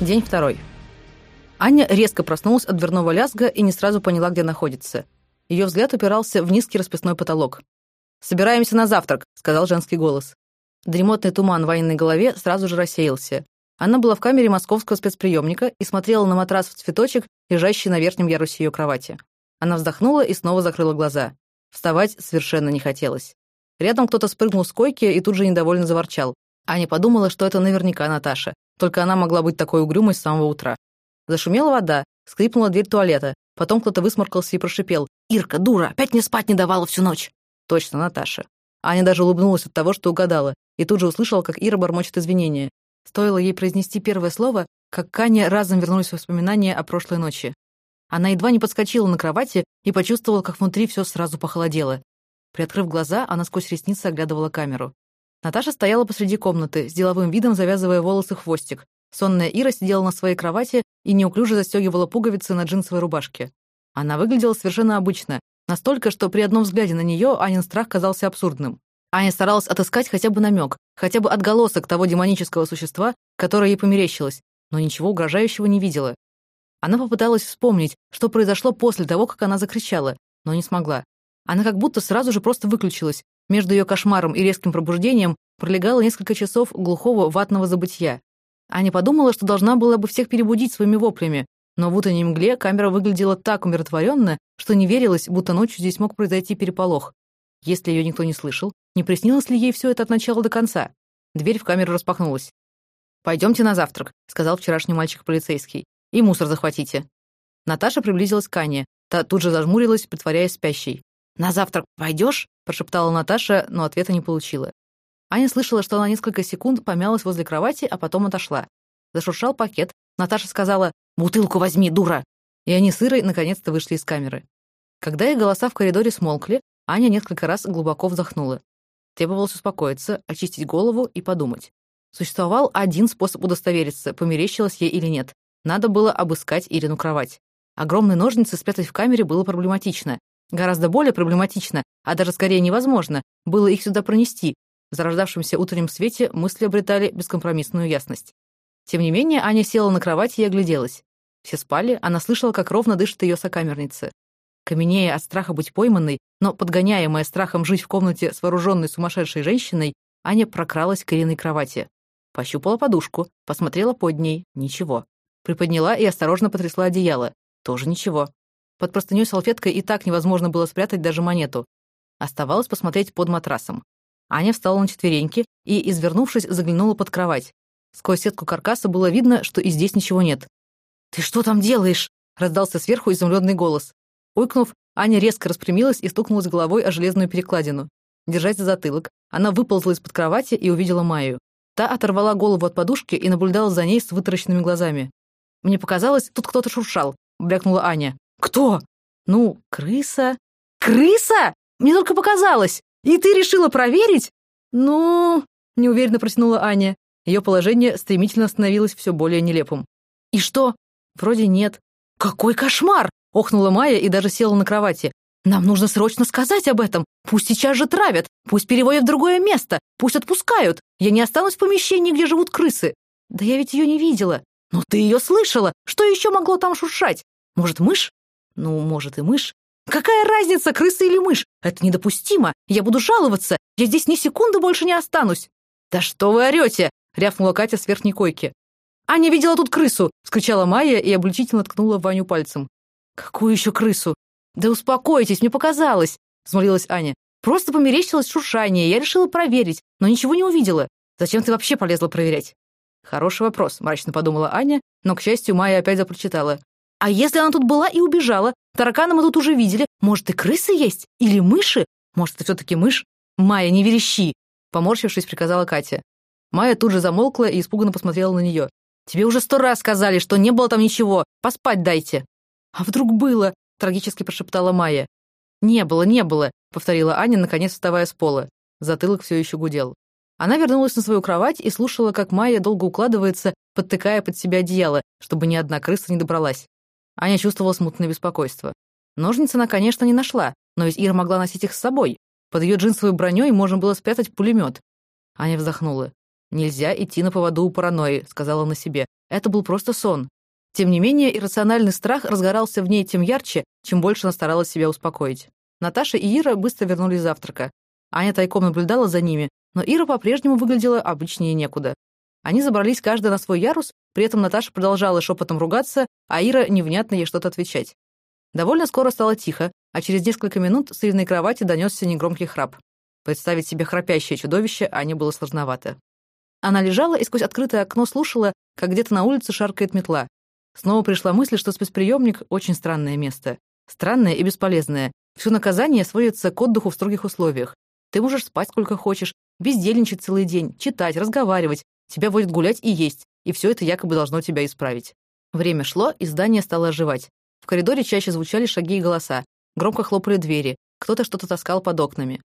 День второй. Аня резко проснулась от дверного лязга и не сразу поняла, где находится. Ее взгляд упирался в низкий расписной потолок. «Собираемся на завтрак», — сказал женский голос. Дремотный туман в военной голове сразу же рассеялся. Она была в камере московского спецприемника и смотрела на матрас в цветочек, лежащий на верхнем ярусе ее кровати. Она вздохнула и снова закрыла глаза. Вставать совершенно не хотелось. Рядом кто-то спрыгнул с койки и тут же недовольно заворчал. Аня подумала, что это наверняка Наташа. Только она могла быть такой угрюмой с самого утра. Зашумела вода, скрипнула дверь туалета. Потом кто-то высморкался и прошипел. «Ирка, дура, опять мне спать не давала всю ночь!» Точно, Наташа. Аня даже улыбнулась от того, что угадала, и тут же услышала, как Ира бормочет извинения. Стоило ей произнести первое слово, как Каня разом вернулись воспоминания о прошлой ночи. Она едва не подскочила на кровати и почувствовала, как внутри все сразу похолодело. Приоткрыв глаза, она сквозь ресницы оглядывала камеру. Наташа стояла посреди комнаты, с деловым видом завязывая волосы хвостик. Сонная Ира сидела на своей кровати и неуклюже застегивала пуговицы на джинсовой рубашке. Она выглядела совершенно обычно, настолько, что при одном взгляде на нее Анин страх казался абсурдным. Аня старалась отыскать хотя бы намек, хотя бы отголосок того демонического существа, которое ей померещилось, но ничего угрожающего не видела. Она попыталась вспомнить, что произошло после того, как она закричала, но не смогла. Она как будто сразу же просто выключилась, между ее кошмаром и резким пробуждением пролегало несколько часов глухого ватного забытья. Аня подумала, что должна была бы всех перебудить своими воплями, но в утренней мгле камера выглядела так умиротворенно, что не верилось, будто ночью здесь мог произойти переполох. Если ее никто не слышал, не приснилось ли ей все это от начала до конца? Дверь в камеру распахнулась. «Пойдемте на завтрак», — сказал вчерашний мальчик-полицейский. «И мусор захватите». Наташа приблизилась к Ане. Та тут же зажмурилась, притворяясь спящей. «На завтрак пойдешь?» — прошептала Наташа, но ответа не получила. Аня слышала, что она несколько секунд помялась возле кровати, а потом отошла. Зашуршал пакет. Наташа сказала «Бутылку возьми, дура!» И они с Ирой наконец-то вышли из камеры. Когда их голоса в коридоре смолкли, Аня несколько раз глубоко вздохнула. Требовалось успокоиться, очистить голову и подумать. Существовал один способ удостовериться, померещилось ей или нет. Надо было обыскать Ирину кровать. Огромные ножницы спрятать в камере было проблематично. Гораздо более проблематично, а даже скорее невозможно, было их сюда пронести. В зарождавшемся утреннем свете мысли обретали бескомпромиссную ясность. Тем не менее, Аня села на кровати и огляделась. Все спали, она слышала, как ровно дышит ее сокамерница. Каменея от страха быть пойманной, но подгоняемая страхом жить в комнате с вооруженной сумасшедшей женщиной, Аня прокралась к Ириной кровати. Пощупала подушку, посмотрела под ней — ничего. Приподняла и осторожно потрясла одеяло. Тоже ничего. Под простыней салфеткой и так невозможно было спрятать даже монету. Оставалось посмотреть под матрасом. Аня встала на четвереньки и, извернувшись, заглянула под кровать. Сквозь сетку каркаса было видно, что и здесь ничего нет. «Ты что там делаешь?» — раздался сверху изумленный голос. Ойкнув, Аня резко распрямилась и стукнулась головой о железную перекладину. Держась за затылок, она выползла из-под кровати и увидела Майю. Та оторвала голову от подушки и наблюдала за ней с вытаращенными глазами. «Мне показалось, тут кто-то шуршал», — брякнула Аня. «Кто?» «Ну, крыса». «Крыса? Мне только показалось. И ты решила проверить?» «Ну...» — неуверенно протянула Аня. Ее положение стремительно становилось все более нелепым. «И что?» «Вроде нет». «Какой кошмар!» — охнула Майя и даже села на кровати. «Нам нужно срочно сказать об этом. Пусть сейчас же травят, пусть переводят в другое место, пусть отпускают. Я не останусь в помещении, где живут крысы». «Да я ведь ее не видела». «Но ты ее слышала. Что еще могло там шуршать? Может, мышь?» Ну, может, и мышь. Какая разница, крыса или мышь? Это недопустимо. Я буду жаловаться. Я здесь ни секунды больше не останусь. Да что вы орете? рявкнула Катя с верхней койки. «Аня видела тут крысу!» — вскричала Майя и обличительно ткнула Ваню пальцем. «Какую еще крысу?» «Да успокойтесь, мне показалось!» — взмолилась Аня. «Просто померещилось шуршание, я решила проверить, но ничего не увидела. Зачем ты вообще полезла проверять?» «Хороший вопрос», — мрачно подумала Аня, но, к счастью, Майя опять запрочитала. А если она тут была и убежала? Таракана мы тут уже видели. Может, и крысы есть? Или мыши? Может, это все-таки мышь? Майя, не верещи!» Поморщившись, приказала Катя. Майя тут же замолкла и испуганно посмотрела на нее. «Тебе уже сто раз сказали, что не было там ничего. Поспать дайте». «А вдруг было?» — трагически прошептала Майя. «Не было, не было», — повторила Аня, наконец вставая с пола. Затылок все еще гудел. Она вернулась на свою кровать и слушала, как Майя долго укладывается, подтыкая под себя одеяло, чтобы ни одна крыса не добралась. Аня чувствовала смутное беспокойство. Ножницы она, конечно, не нашла, но ведь Ира могла носить их с собой. Под ее джинсовой броней можно было спрятать пулемет. Аня вздохнула. «Нельзя идти на поводу у паранойи», — сказала на себе. Это был просто сон. Тем не менее, иррациональный страх разгорался в ней тем ярче, чем больше она старалась себя успокоить. Наташа и Ира быстро вернулись завтрака. Аня тайком наблюдала за ними, но Ира по-прежнему выглядела обычнее некуда. Они забрались каждый на свой ярус, при этом Наташа продолжала шепотом ругаться, а Ира невнятно ей что-то отвечать. Довольно скоро стало тихо, а через несколько минут с Ириной кровати донесся негромкий храп. Представить себе храпящее чудовище Ане было сложновато. Она лежала и сквозь открытое окно слушала, как где-то на улице шаркает метла. Снова пришла мысль, что спецприемник — очень странное место. Странное и бесполезное. Все наказание сводится к отдыху в строгих условиях. Ты можешь спать сколько хочешь, бездельничать целый день, читать, разговаривать. Тебя водят гулять и есть, и все это якобы должно тебя исправить. Время шло, и здание стало оживать. В коридоре чаще звучали шаги и голоса. Громко хлопали двери. Кто-то что-то таскал под окнами.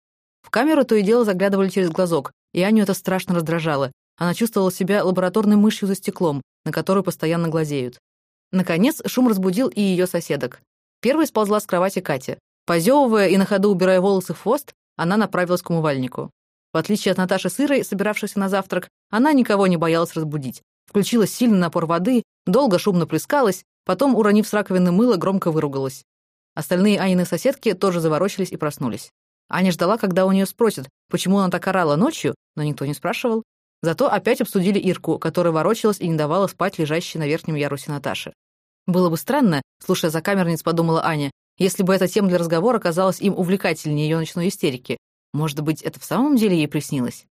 В камеру то и дело заглядывали через глазок, и Аню это страшно раздражало. Она чувствовала себя лабораторной мышью за стеклом, на которую постоянно глазеют. Наконец, шум разбудил и ее соседок. Первой сползла с кровати Катя. Позевывая и на ходу убирая волосы в хвост, она направилась к умывальнику. В отличие от Наташи Сырой, собиравшейся на завтрак, она никого не боялась разбудить. Включила сильный напор воды, долго шумно плескалась, потом, уронив с раковины мыло, громко выругалась. Остальные Анины соседки тоже заворочились и проснулись. Аня ждала, когда у нее спросят, почему она так орала ночью, но никто не спрашивал. Зато опять обсудили Ирку, которая ворочалась и не давала спать лежащей на верхнем ярусе Наташи. Было бы странно, слушая за камерниц, подумала Аня, если бы эта тема для разговора казалась им увлекательнее ее ночной истерики. Может быть, это в самом деле ей приснилось?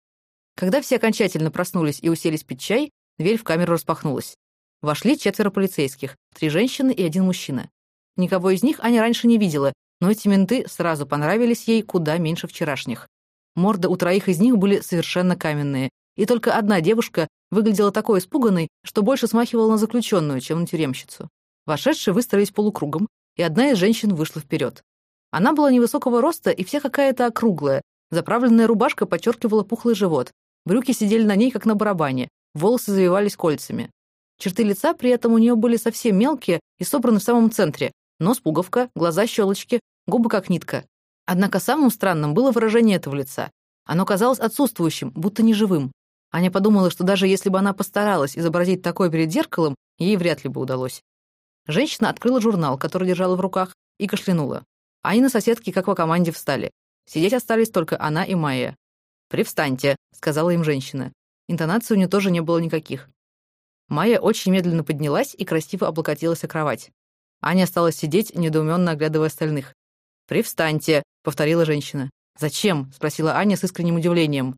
Когда все окончательно проснулись и уселись пить чай, дверь в камеру распахнулась. Вошли четверо полицейских, три женщины и один мужчина. Никого из них Аня раньше не видела, но эти менты сразу понравились ей куда меньше вчерашних. Морды у троих из них были совершенно каменные, и только одна девушка выглядела такой испуганной, что больше смахивала на заключенную, чем на тюремщицу. Вошедшие выстроились полукругом, и одна из женщин вышла вперед. Она была невысокого роста и вся какая-то округлая. Заправленная рубашка подчеркивала пухлый живот. Брюки сидели на ней, как на барабане. Волосы завивались кольцами. Черты лица при этом у нее были совсем мелкие и собраны в самом центре. Нос пуговка, глаза щелочки, губы как нитка. Однако самым странным было выражение этого лица. Оно казалось отсутствующим, будто неживым. Аня подумала, что даже если бы она постаралась изобразить такое перед зеркалом, ей вряд ли бы удалось. Женщина открыла журнал, который держала в руках, и кашлянула. Анины соседки, как по команде, встали. Сидеть остались только она и Майя. «Привстаньте», — сказала им женщина. Интонации у нее тоже не было никаких. Майя очень медленно поднялась и красиво облокотилась о кровать. Аня осталась сидеть, недоуменно оглядывая остальных. «Привстаньте», — повторила женщина. «Зачем?» — спросила Аня с искренним удивлением.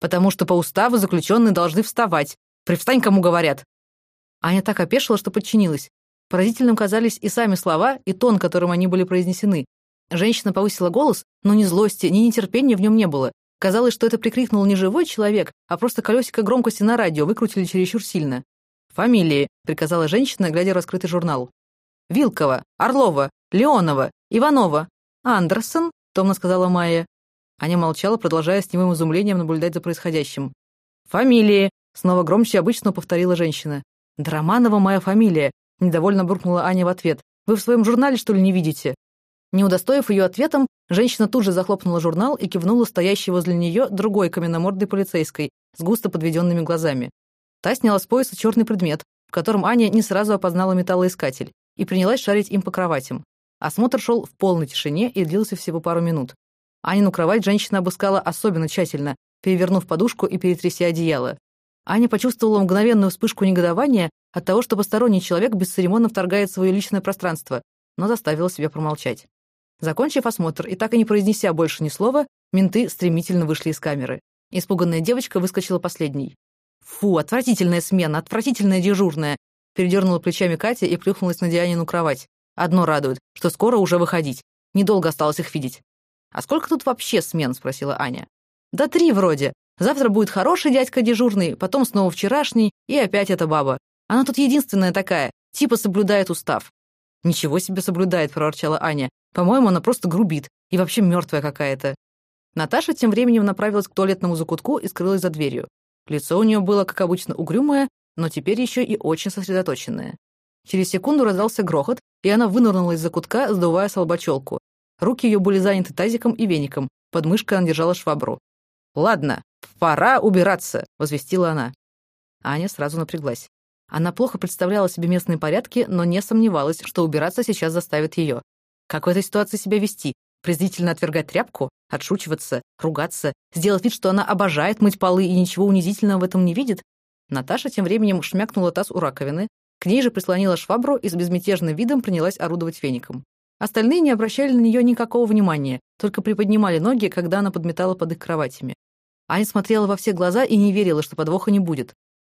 «Потому что по уставу заключенные должны вставать. Привстань, кому говорят». Аня так опешила, что подчинилась. Поразительным казались и сами слова, и тон, которым они были произнесены. Женщина повысила голос, но ни злости, ни нетерпения в нем не было. Казалось, что это прикрикнул не живой человек, а просто колесико громкости на радио выкрутили чересчур сильно. «Фамилии», — приказала женщина, глядя в раскрытый журнал. «Вилкова, Орлова, Леонова, Иванова, Андерсон», — томно сказала Майя. Аня молчала, продолжая с немым изумлением наблюдать за происходящим. «Фамилии», — снова громче обычно повторила женщина. «Драманова моя фамилия. Недовольно буркнула Аня в ответ. «Вы в своем журнале, что ли, не видите?» Не удостоив ее ответом, женщина тут же захлопнула журнал и кивнула стоящей возле нее другой каменномордой полицейской с густо подведенными глазами. Та сняла с пояса черный предмет, в котором Аня не сразу опознала металлоискатель, и принялась шарить им по кроватям. Осмотр шел в полной тишине и длился всего пару минут. Анину кровать женщина обыскала особенно тщательно, перевернув подушку и перетряся одеяло. Аня почувствовала мгновенную вспышку негодования от того, что посторонний человек бесцеремонно вторгает в свое личное пространство, но заставила себя промолчать. Закончив осмотр и так и не произнеся больше ни слова, менты стремительно вышли из камеры. Испуганная девочка выскочила последней. «Фу, отвратительная смена, отвратительная дежурная!» Передернула плечами Катя и плюхнулась на Дианину кровать. «Одно радует, что скоро уже выходить. Недолго осталось их видеть». «А сколько тут вообще смен?» — спросила Аня. «Да три вроде. Завтра будет хороший дядька дежурный, потом снова вчерашний, и опять эта баба. Она тут единственная такая, типа соблюдает устав». «Ничего себе соблюдает», — проворчала Аня. «По-моему, она просто грубит и вообще мертвая какая-то». Наташа тем временем направилась к туалетному закутку и скрылась за дверью. Лицо у нее было, как обычно, угрюмое, но теперь еще и очень сосредоточенное. Через секунду раздался грохот, и она вынырнула из закутка, сдувая с Руки ее были заняты тазиком и веником, под мышкой она держала швабру. «Ладно, пора убираться», — возвестила она. Аня сразу напряглась. Она плохо представляла себе местные порядки, но не сомневалась, что убираться сейчас заставит ее. Как в этой ситуации себя вести? Презрительно отвергать тряпку? Отшучиваться? Ругаться? Сделать вид, что она обожает мыть полы и ничего унизительного в этом не видит? Наташа тем временем шмякнула таз у раковины, к ней же прислонила швабру и с безмятежным видом принялась орудовать веником. Остальные не обращали на нее никакого внимания, только приподнимали ноги, когда она подметала под их кроватями. Аня смотрела во все глаза и не верила, что подвоха не будет.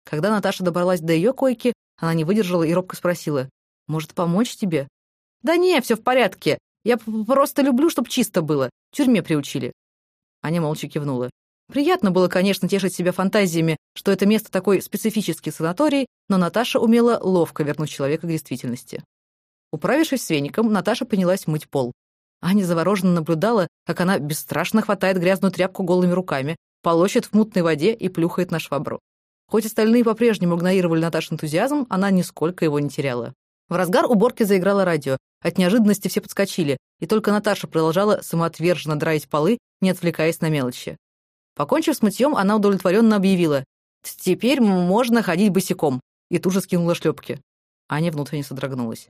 Когда Наташа добралась до ее койки, она не выдержала и робко спросила, «Может, помочь тебе?» «Да не, все в порядке. Я просто люблю, чтобы чисто было. В тюрьме приучили». Аня молча кивнула. Приятно было, конечно, тешить себя фантазиями, что это место такой специфический санаторий, но Наташа умела ловко вернуть человека к действительности. Управившись с веником, Наташа принялась мыть пол. Аня завороженно наблюдала, как она бесстрашно хватает грязную тряпку голыми руками, полощет в мутной воде и плюхает на швабру. Хоть остальные по-прежнему игнорировали Наташ энтузиазм, она нисколько его не теряла. В разгар уборки заиграло радио. От неожиданности все подскочили, и только Наташа продолжала самоотверженно драить полы, не отвлекаясь на мелочи. Покончив с мытьем, она удовлетворенно объявила «Теперь можно ходить босиком», и тут же скинула шлепки. Аня внутренне содрогнулась.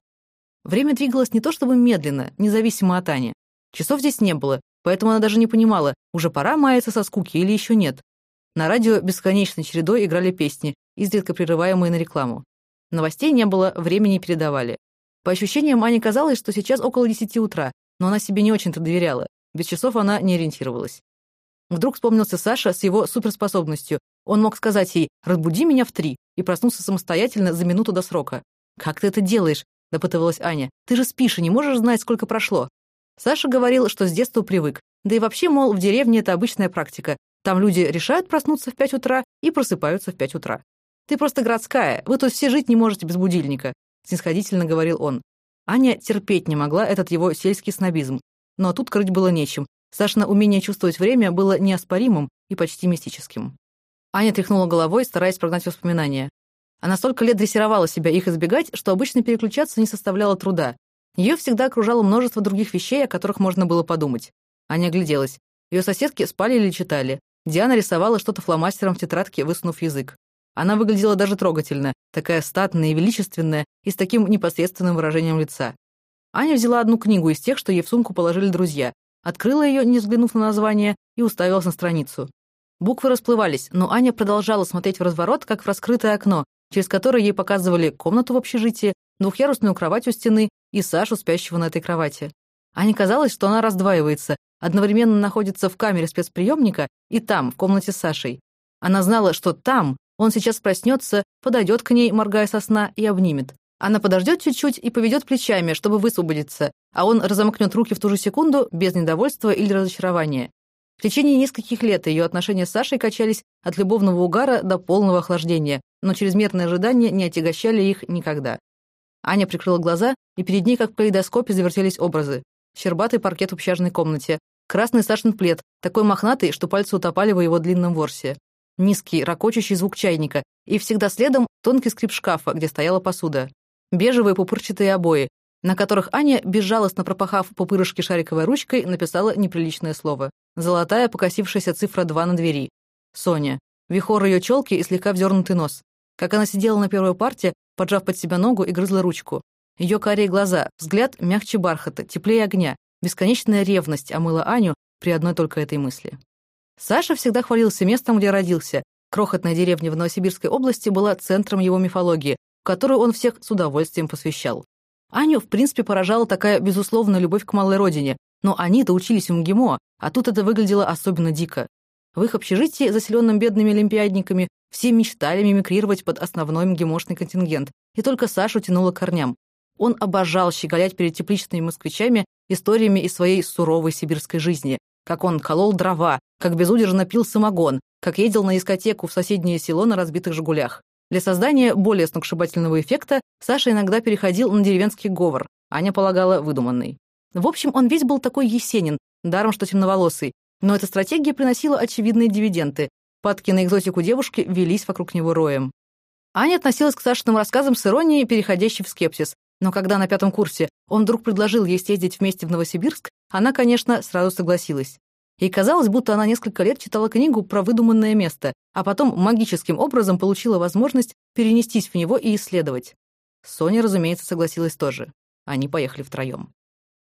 Время двигалось не то чтобы медленно, независимо от Ани. Часов здесь не было, поэтому она даже не понимала, уже пора маяться со скуки или еще нет. На радио бесконечной чередой играли песни, изредка прерываемые на рекламу. Новостей не было, времени передавали. По ощущениям, Ане казалось, что сейчас около десяти утра, но она себе не очень-то доверяла. Без часов она не ориентировалась. Вдруг вспомнился Саша с его суперспособностью. Он мог сказать ей «разбуди меня в три» и проснуться самостоятельно за минуту до срока. «Как ты это делаешь?» — допытывалась Аня. «Ты же спишь и не можешь знать, сколько прошло». Саша говорил, что с детства привык. Да и вообще, мол, в деревне это обычная практика. Там люди решают проснуться в 5 утра и просыпаются в 5 утра. «Ты просто городская, вы тут все жить не можете без будильника», — снисходительно говорил он. Аня терпеть не могла этот его сельский снобизм. Но тут крыть было нечем. Сашина умение чувствовать время было неоспоримым и почти мистическим. Аня тряхнула головой, стараясь прогнать воспоминания. Она столько лет дрессировала себя их избегать, что обычно переключаться не составляло труда. Ее всегда окружало множество других вещей, о которых можно было подумать. Аня огляделась. Ее соседки спали или читали. Диана рисовала что-то фломастером в тетрадке, высунув язык. Она выглядела даже трогательно, такая статная и величественная и с таким непосредственным выражением лица. Аня взяла одну книгу из тех, что ей в сумку положили друзья, открыла ее, не взглянув на название, и уставилась на страницу. Буквы расплывались, но Аня продолжала смотреть в разворот, как в раскрытое окно, через которое ей показывали комнату в общежитии, двухъярусную кровать у стены и Сашу, спящего на этой кровати. Ане казалось, что она раздваивается, одновременно находится в камере спецприемника и там, в комнате с Сашей. Она знала, что там он сейчас проснется, подойдет к ней, моргая со сна, и обнимет. Она подождет чуть-чуть и поведет плечами, чтобы высвободиться, а он разомкнет руки в ту же секунду без недовольства или разочарования. В течение нескольких лет ее отношения с Сашей качались от любовного угара до полного охлаждения, но чрезмерные ожидания не отягощали их никогда. Аня прикрыла глаза, и перед ней, как в калейдоскопе, завертелись образы щербатый паркет в общажной комнате, красный Сашин плед, такой мохнатый, что пальцы утопали в его длинном ворсе, низкий, ракочущий звук чайника и всегда следом тонкий скрип шкафа, где стояла посуда, бежевые пупырчатые обои, на которых Аня, безжалостно пропахав пупырышки шариковой ручкой, написала неприличное слово. Золотая покосившаяся цифра 2 на двери. Соня. Вихор ее челки и слегка вздернутый нос. Как она сидела на первой парте, поджав под себя ногу и грызла ручку. Ее карие глаза, взгляд мягче бархата, теплее огня, бесконечная ревность омыла Аню при одной только этой мысли. Саша всегда хвалился местом, где родился. Крохотная деревня в Новосибирской области была центром его мифологии, в которую он всех с удовольствием посвящал. Аню, в принципе, поражала такая безусловная любовь к малой родине, но они-то учились в МГИМО, а тут это выглядело особенно дико. В их общежитии, заселенном бедными олимпиадниками, все мечтали мимикрировать под основной МГИМОшный контингент, и только Сашу тянуло корням. Он обожал щеголять перед тепличными москвичами историями из своей суровой сибирской жизни, как он колол дрова, как безудержно пил самогон, как ездил на дискотеку в соседнее село на разбитых «Жигулях». Для создания более сногсшибательного эффекта Саша иногда переходил на деревенский говор, Аня полагала выдуманный. В общем, он весь был такой есенин, даром что темноволосый, но эта стратегия приносила очевидные дивиденды. Падки на экзотику девушки велись вокруг него роем. Аня относилась к Сашиным рассказам с иронией, переходящей в скепсис, но когда на пятом курсе он вдруг предложил ей съездить вместе в Новосибирск, она, конечно, сразу согласилась. Ей казалось, будто она несколько лет читала книгу про выдуманное место, а потом магическим образом получила возможность перенестись в него и исследовать. Соня, разумеется, согласилась тоже. Они поехали втроем.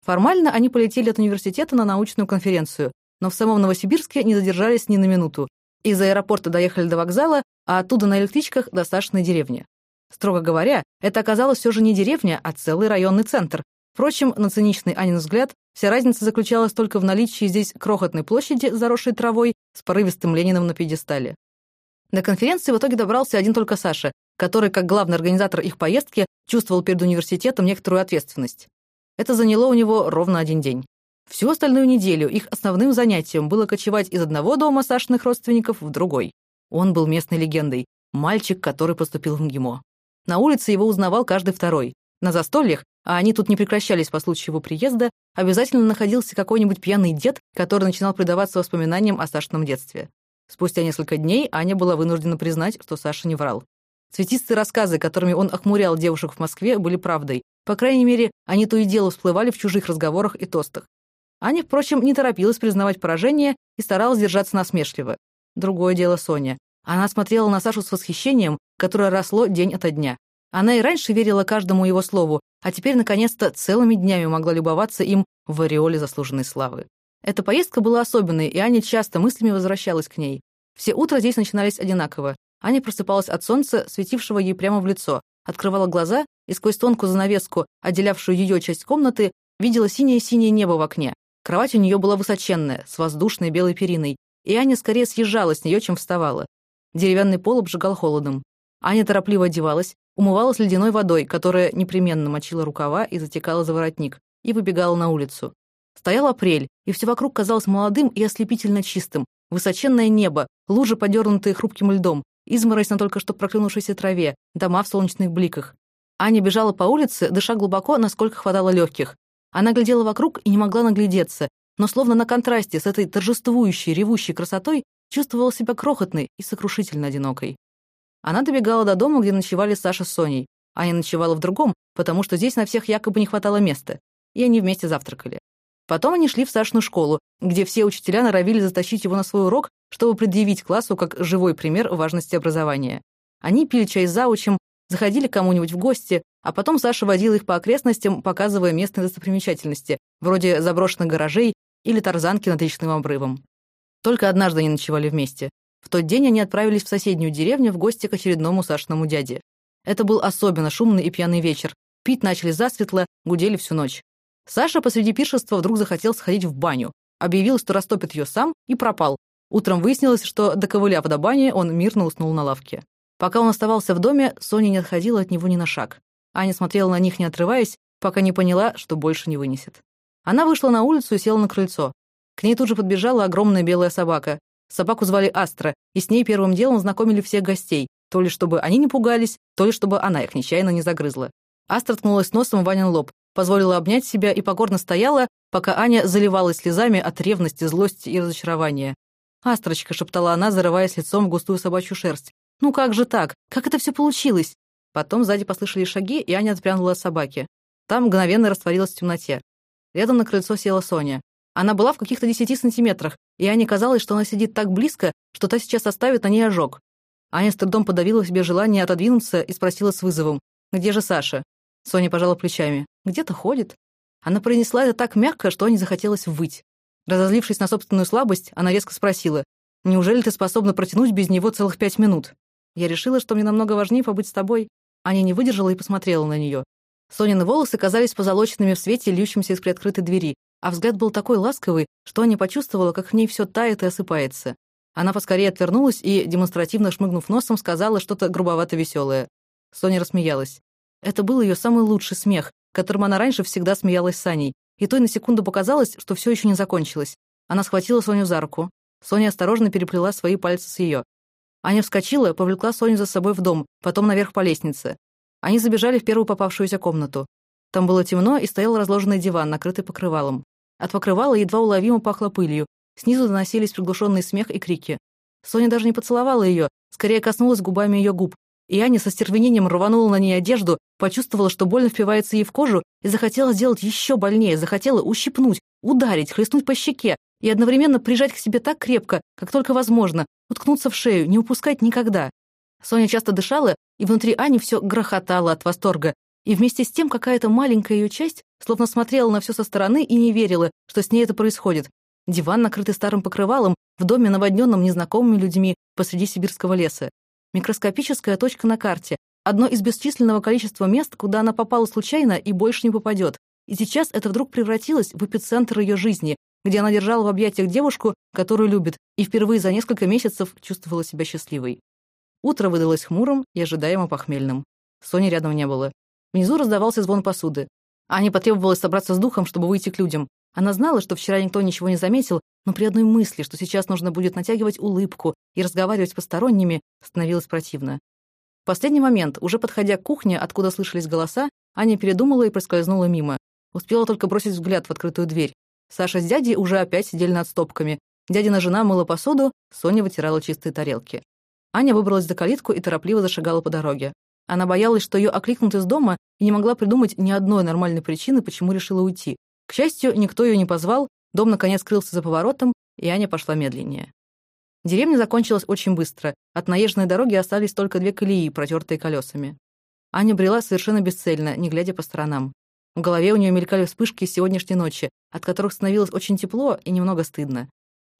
Формально они полетели от университета на научную конференцию, но в самом Новосибирске не задержались ни на минуту. Из аэропорта доехали до вокзала, а оттуда на электричках до Сашиной деревни. Строго говоря, это оказалось все же не деревня, а целый районный центр, Впрочем, на циничный Анин взгляд, вся разница заключалась только в наличии здесь крохотной площади, заросшей травой, с порывистым Лениным на пьедестале. На конференции в итоге добрался один только Саша, который, как главный организатор их поездки, чувствовал перед университетом некоторую ответственность. Это заняло у него ровно один день. Всю остальную неделю их основным занятием было кочевать из одного дома Сашиных родственников в другой. Он был местной легендой, мальчик, который поступил в МГИМО. На улице его узнавал каждый второй. На застольях а они тут не прекращались по случаю его приезда, обязательно находился какой-нибудь пьяный дед, который начинал предаваться воспоминаниям о Сашином детстве. Спустя несколько дней Аня была вынуждена признать, что Саша не врал. Цветистые рассказы, которыми он охмурял девушек в Москве, были правдой. По крайней мере, они то и дело всплывали в чужих разговорах и тостах. Аня, впрочем, не торопилась признавать поражение и старалась держаться насмешливо. Другое дело Соня. Она смотрела на Сашу с восхищением, которое росло день ото дня. Она и раньше верила каждому его слову, а теперь, наконец-то, целыми днями могла любоваться им в ореоле заслуженной славы. Эта поездка была особенной, и Аня часто мыслями возвращалась к ней. Все утра здесь начинались одинаково. Аня просыпалась от солнца, светившего ей прямо в лицо, открывала глаза и сквозь тонкую занавеску, отделявшую ее часть комнаты, видела синее-синее небо в окне. Кровать у нее была высоченная, с воздушной белой периной, и Аня скорее съезжала с нее, чем вставала. Деревянный пол обжигал холодом. Аня торопливо одевалась, умывалась ледяной водой, которая непременно мочила рукава и затекала за воротник, и выбегала на улицу. Стоял апрель, и все вокруг казалось молодым и ослепительно чистым. Высоченное небо, лужи, подернутые хрупким льдом, изморозь на только что проклюнувшейся траве, дома в солнечных бликах. Аня бежала по улице, дыша глубоко, насколько хватало легких. Она глядела вокруг и не могла наглядеться, но словно на контрасте с этой торжествующей, ревущей красотой чувствовала себя крохотной и сокрушительно одинокой. Она добегала до дома, где ночевали Саша с Соней. Аня ночевала в другом, потому что здесь на всех якобы не хватало места. И они вместе завтракали. Потом они шли в Сашину школу, где все учителя норовили затащить его на свой урок, чтобы предъявить классу как живой пример важности образования. Они пили чай с заучем, заходили к кому-нибудь в гости, а потом Саша водил их по окрестностям, показывая местные достопримечательности, вроде заброшенных гаражей или тарзанки над речным обрывом. Только однажды они ночевали вместе. В тот день они отправились в соседнюю деревню в гости к очередному Сашиному дяде. Это был особенно шумный и пьяный вечер. Пить начали засветло, гудели всю ночь. Саша посреди пиршества вдруг захотел сходить в баню. Объявил, что растопит ее сам, и пропал. Утром выяснилось, что, доковыляв до бани, он мирно уснул на лавке. Пока он оставался в доме, Соня не отходила от него ни на шаг. Аня смотрела на них, не отрываясь, пока не поняла, что больше не вынесет. Она вышла на улицу и села на крыльцо. К ней тут же подбежала огромная белая собака. Собаку звали Астра, и с ней первым делом знакомили всех гостей, то ли чтобы они не пугались, то ли чтобы она их нечаянно не загрызла. Астра ткнулась носом в Ванин лоб, позволила обнять себя и покорно стояла, пока Аня заливалась слезами от ревности, злости и разочарования. «Астрочка», — шептала она, зарываясь лицом в густую собачью шерсть. «Ну как же так? Как это все получилось?» Потом сзади послышали шаги, и Аня отпрянула от собаки. Там мгновенно растворилась в темноте. Рядом на крыльцо села Соня. Она была в каких-то десяти сантиметрах, и Ане казалось, что она сидит так близко, что та сейчас оставит на ней ожог. Аня с трудом подавила себе желание отодвинуться и спросила с вызовом, «Где же Саша?» Соня пожала плечами. «Где-то ходит». Она произнесла это так мягко, что Ане захотелось выть. Разозлившись на собственную слабость, она резко спросила, «Неужели ты способна протянуть без него целых пять минут?» Я решила, что мне намного важнее побыть с тобой. Аня не выдержала и посмотрела на нее. Сонины волосы казались позолоченными в свете, льющемся из приоткрытой двери, а взгляд был такой ласковый, что Аня почувствовала, как в ней все тает и осыпается. Она поскорее отвернулась и, демонстративно шмыгнув носом, сказала что-то грубовато веселое. Соня рассмеялась. Это был ее самый лучший смех, которым она раньше всегда смеялась с Аней, и той на секунду показалось, что все еще не закончилось. Она схватила Соню за руку. Соня осторожно переплела свои пальцы с ее. Аня вскочила, повлекла Соню за собой в дом, потом наверх по лестнице. Они забежали в первую попавшуюся комнату. Там было темно и стоял разложенный диван, накрытый покрывалом. От покрывала едва уловимо пахло пылью. Снизу доносились приглушенный смех и крики. Соня даже не поцеловала ее, скорее коснулась губами ее губ. И Аня со стервенением рванула на ней одежду, почувствовала, что больно впивается ей в кожу, и захотела сделать еще больнее, захотела ущипнуть, ударить, хлестнуть по щеке, и одновременно прижать к себе так крепко, как только возможно, уткнуться в шею, не упускать никогда. Соня часто дышала, и внутри Ани все грохотало от восторга, и вместе с тем какая-то маленькая ее часть словно смотрела на все со стороны и не верила, что с ней это происходит. Диван, накрытый старым покрывалом, в доме, наводненном незнакомыми людьми посреди сибирского леса. Микроскопическая точка на карте, одно из бесчисленного количества мест, куда она попала случайно и больше не попадет. И сейчас это вдруг превратилось в эпицентр ее жизни, где она держала в объятиях девушку, которую любит, и впервые за несколько месяцев чувствовала себя счастливой. Утро выдалось хмурым и ожидаемо похмельным. Сони рядом не было. Внизу раздавался звон посуды. Ане потребовалось собраться с духом, чтобы выйти к людям. Она знала, что вчера никто ничего не заметил, но при одной мысли, что сейчас нужно будет натягивать улыбку и разговаривать с посторонними, становилось противно. В последний момент, уже подходя к кухне, откуда слышались голоса, Аня передумала и проскользнула мимо. Успела только бросить взгляд в открытую дверь. Саша с дядей уже опять сидели над стопками. Дядина жена мыла посуду, Соня вытирала чистые тарелки. Аня выбралась за калитку и торопливо зашагала по дороге. Она боялась, что ее окликнут из дома, и не могла придумать ни одной нормальной причины, почему решила уйти. К счастью, никто ее не позвал, дом наконец скрылся за поворотом, и Аня пошла медленнее. Деревня закончилась очень быстро. От наезженной дороги остались только две колеи, протертые колесами. Аня брела совершенно бесцельно, не глядя по сторонам. В голове у нее мелькали вспышки сегодняшней ночи, от которых становилось очень тепло и немного стыдно.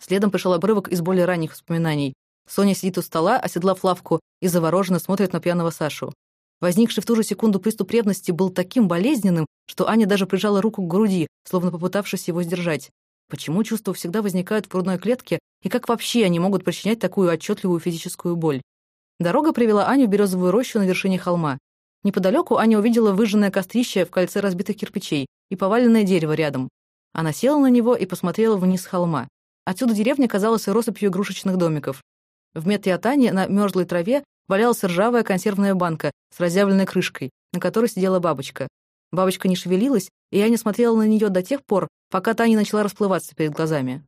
Следом пришел обрывок из более ранних воспоминаний. Соня сидит у стола, оседлав лавку, и завороженно смотрит на пьяного Сашу. Возникший в ту же секунду приступ ревности был таким болезненным, что Аня даже прижала руку к груди, словно попытавшись его сдержать. Почему чувства всегда возникают в грудной клетке, и как вообще они могут причинять такую отчетливую физическую боль? Дорога привела Аню в березовую рощу на вершине холма. Неподалеку Аня увидела выжженное кострище в кольце разбитых кирпичей и поваленное дерево рядом. Она села на него и посмотрела вниз с холма. Отсюда деревня казалась россыпью игрушечных домиков. В метре от Ани на мерзлой траве валялась ржавая консервная банка с разъявленной крышкой, на которой сидела бабочка. Бабочка не шевелилась, и я не смотрела на нее до тех пор, пока та не начала расплываться перед глазами.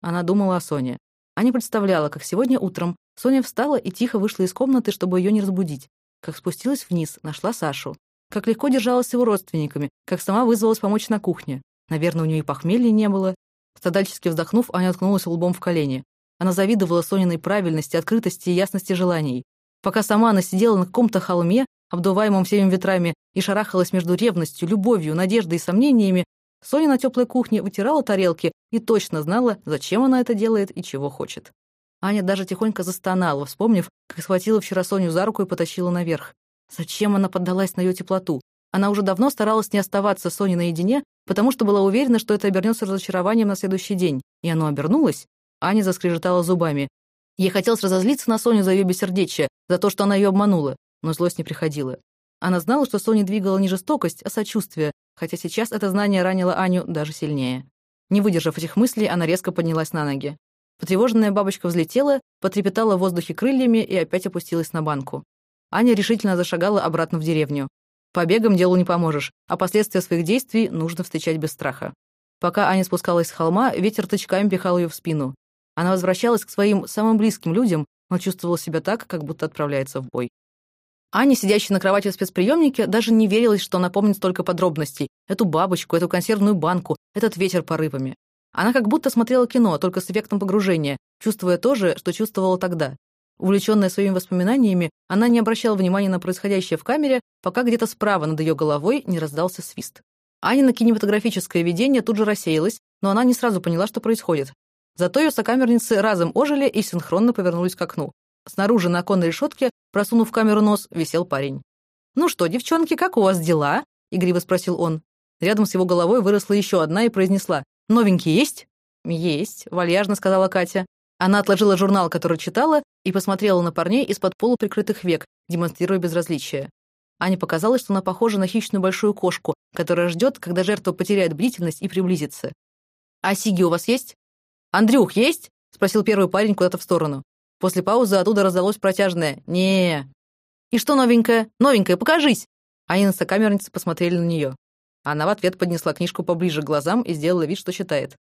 Она думала о Соне. Аня представляла, как сегодня утром Соня встала и тихо вышла из комнаты, чтобы ее не разбудить. Как спустилась вниз, нашла Сашу. Как легко держалась с его родственниками, как сама вызвалась помочь на кухне. Наверное, у нее и похмелья не было. Страдальчески вздохнув, Аня откнулась лбом в колени. Она завидовала Сониной правильности, открытости и ясности желаний. Пока сама она сидела на каком-то холме, обдуваемом всеми ветрами, и шарахалась между ревностью, любовью, надеждой и сомнениями, Соня на теплой кухне вытирала тарелки и точно знала, зачем она это делает и чего хочет. Аня даже тихонько застонала, вспомнив, как схватила вчера Соню за руку и потащила наверх. Зачем она поддалась на ее теплоту? Она уже давно старалась не оставаться с Соней наедине, потому что была уверена, что это обернется разочарованием на следующий день. И оно обернулось. Аня заскрежетала зубами. Ей хотелось разозлиться на Соню за ее бессердечие, за то, что она ее обманула, но злость не приходила. Она знала, что Соню двигала не жестокость, а сочувствие, хотя сейчас это знание ранило Аню даже сильнее. Не выдержав этих мыслей, она резко поднялась на ноги. Потревоженная бабочка взлетела, потрепетала в воздухе крыльями и опять опустилась на банку. Аня решительно зашагала обратно в деревню. Побегом делу не поможешь, а последствия своих действий нужно встречать без страха. Пока Аня спускалась с холма, ветер тычками пихал ее в спину. Она возвращалась к своим самым близким людям, но чувствовала себя так, как будто отправляется в бой. Аня, сидящая на кровати в спецприемнике, даже не верилась, что она помнит столько подробностей. Эту бабочку, эту консервную банку, этот ветер порывами. Она как будто смотрела кино, только с эффектом погружения, чувствуя то же, что чувствовала тогда. Увлеченная своими воспоминаниями, она не обращала внимания на происходящее в камере, пока где-то справа над ее головой не раздался свист. Анина кинематографическое видение тут же рассеялось, но она не сразу поняла, что происходит. Зато ее сокамерницы разом ожили и синхронно повернулись к окну. Снаружи на оконной решетке, просунув камеру нос, висел парень. «Ну что, девчонки, как у вас дела?» — игриво спросил он. Рядом с его головой выросла еще одна и произнесла. «Новенький есть?» «Есть», — вальяжно сказала Катя. Она отложила журнал, который читала, и посмотрела на парней из-под полуприкрытых век, демонстрируя безразличие. Ане показалось, что она похожа на хищную большую кошку, которая ждет, когда жертва потеряет бдительность и приблизится. «А сиги у вас есть?» «Андрюх, есть?» — спросил первый парень куда-то в сторону. После паузы оттуда раздалось протяжное не «И что новенькое? Новенькое, покажись!» Они на сокамерницы посмотрели на нее. Она в ответ поднесла книжку поближе к глазам и сделала вид, что читает.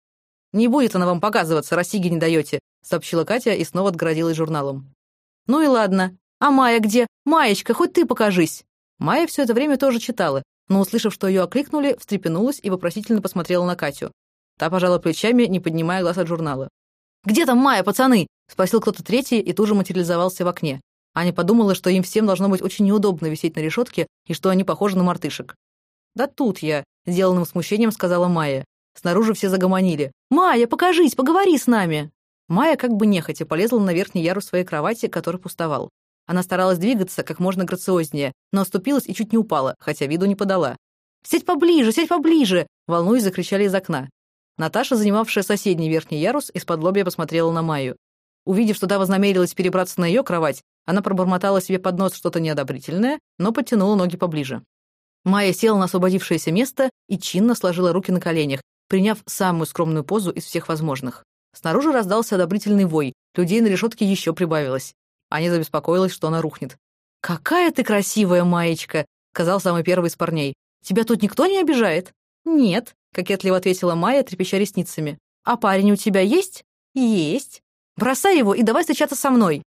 «Не будет она вам показываться, раз сиги не даете», — сообщила Катя и снова отгородилась журналом. «Ну и ладно. А Майя где? Маечка, хоть ты покажись!» Майя все это время тоже читала, но, услышав, что ее окликнули, встрепенулась и вопросительно посмотрела на Катю. Та пожала плечами, не поднимая глаз от журнала. «Где там Майя, пацаны?» — спросил кто-то третий и тут же материализовался в окне. Аня подумала, что им всем должно быть очень неудобно висеть на решетке и что они похожи на мартышек. «Да тут я», — сделанным смущением сказала Майя. Снаружи все загомонили. «Майя, покажись, поговори с нами!» Майя как бы нехотя полезла на верхний ярус своей кровати, который пустовал. Она старалась двигаться как можно грациознее, но оступилась и чуть не упала, хотя виду не подала. «Сядь поближе, сядь поближе!» — волнуясь, закричали из окна. Наташа, занимавшая соседний верхний ярус, из-под лобья посмотрела на Майю. Увидев, что та вознамерилась перебраться на ее кровать, она пробормотала себе под нос что-то неодобрительное, но подтянула ноги поближе. Майя села на освободившееся место и чинно сложила руки на коленях, приняв самую скромную позу из всех возможных. Снаружи раздался одобрительный вой, людей на решетке еще прибавилось. Аня забеспокоилась, что она рухнет. «Какая ты красивая, Маечка!» — сказал самый первый из парней. «Тебя тут никто не обижает?» «Нет», — кокетливо ответила Майя, трепеща ресницами. «А парень у тебя есть?» «Есть». «Бросай его и давай встречаться со мной!»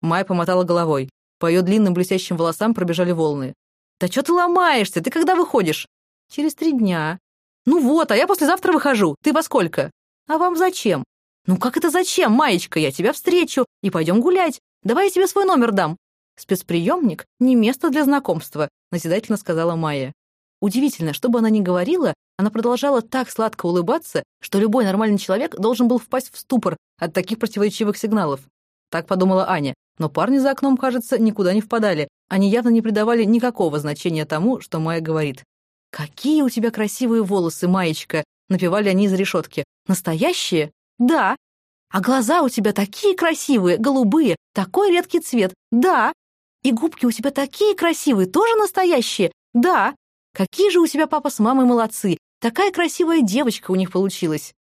Майя помотала головой. По ее длинным блестящим волосам пробежали волны. «Да что ты ломаешься? Ты когда выходишь?» «Через три дня». «Ну вот, а я послезавтра выхожу. Ты во сколько?» «А вам зачем?» «Ну как это зачем, Маечка? Я тебя встречу и пойдем гулять. Давай я тебе свой номер дам». «Спецприемник — не место для знакомства», — назидательно сказала Майя. Удивительно, что бы она ни говорила, она продолжала так сладко улыбаться, что любой нормальный человек должен был впасть в ступор от таких противоречивых сигналов. Так подумала Аня, но парни за окном, кажется, никуда не впадали. Они явно не придавали никакого значения тому, что Майя говорит. «Какие у тебя красивые волосы, Маечка!» — напевали они из решетки. «Настоящие?» «Да». «А глаза у тебя такие красивые, голубые, такой редкий цвет?» «Да». «И губки у тебя такие красивые, тоже настоящие?» «Да». «Какие же у тебя папа с мамой молодцы! Такая красивая девочка у них получилась!»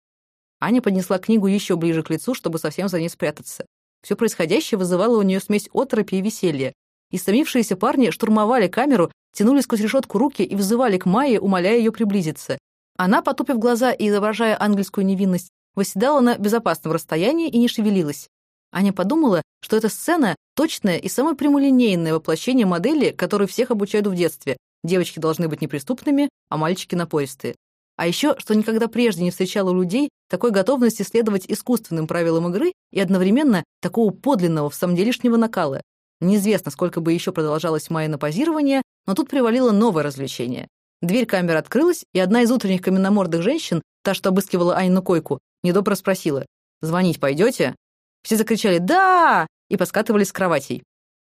Аня поднесла книгу еще ближе к лицу, чтобы совсем за ней спрятаться. Все происходящее вызывало у нее смесь отропи и веселья. Истомившиеся парни штурмовали камеру, тянули сквозь решетку руки и вызывали к Майе, умоляя ее приблизиться. Она, потупив глаза и изображая ангельскую невинность, восседала на безопасном расстоянии и не шевелилась. Аня подумала, что эта сцена — точное и самое прямолинейное воплощение модели, которой всех обучают в детстве. Девочки должны быть неприступными, а мальчики напористые. А еще, что никогда прежде не встречала у людей такой готовности следовать искусственным правилам игры и одновременно такого подлинного в самом делешнего накала. Неизвестно, сколько бы еще продолжалось Майя позирование, но тут привалило новое развлечение. Дверь камеры открылась, и одна из утренних каменномордых женщин, та, что обыскивала Анину койку, недобро спросила, «Звонить пойдете?» Все закричали «Да!» и поскатывались с кроватей.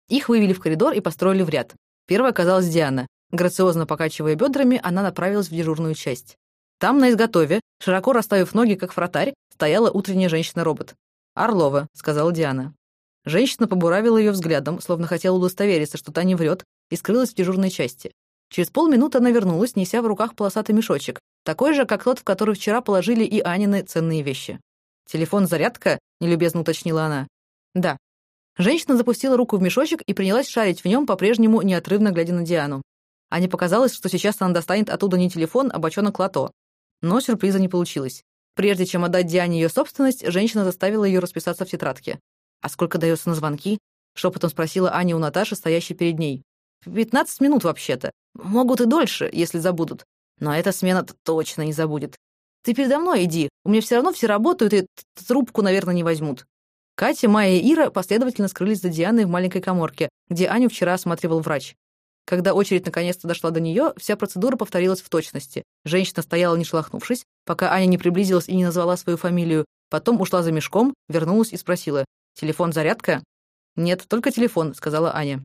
Их вывели в коридор и построили в ряд. Первой оказалась Диана. Грациозно покачивая бедрами, она направилась в дежурную часть. Там, на изготове, широко расставив ноги, как вратарь, стояла утренняя женщина-робот. «Орлова», — сказала Диана. Женщина побуравила ее взглядом, словно хотела удостовериться, что та не врет, и скрылась в дежурной части. Через полминуты она вернулась, неся в руках полосатый мешочек, такой же, как тот, в который вчера положили и Анины ценные вещи. «Телефон зарядка?» — нелюбезно уточнила она. «Да». Женщина запустила руку в мешочек и принялась шарить в нем, по-прежнему неотрывно глядя на Диану. Ане показалось, что сейчас она достанет оттуда не телефон, а бочонок лото. Но сюрприза не получилось. Прежде чем отдать Диане ее собственность, женщина заставила ее расписаться в тетрадке. «А сколько дается на звонки?» — шепотом спросила Аня у Наташи, стоящей перед ней. «Пятнадцать минут, вообще-то. Могут и дольше, если забудут. Но эта смена точно не забудет. Ты передо мной иди, у меня все равно все работают, и трубку, наверное, не возьмут». Катя, Майя и Ира последовательно скрылись за Дианой в маленькой коморке, где Аню вчера осматривал врач. Когда очередь наконец-то дошла до нее, вся процедура повторилась в точности. Женщина стояла, не шелохнувшись, пока Аня не приблизилась и не назвала свою фамилию, потом ушла за мешком, вернулась и спросила, «Телефон зарядка?» «Нет, только телефон», — сказала Аня.